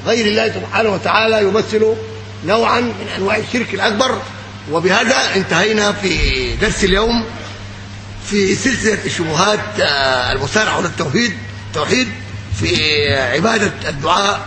غير الله سبحانه وتعالى يمثل نوعا من أنواع الشرك الأكبر. وبهذا انتهينا في درس اليوم في سلسلة الشبهات المسارعة إلى التوحيد توحيد في عبادة الدعاء.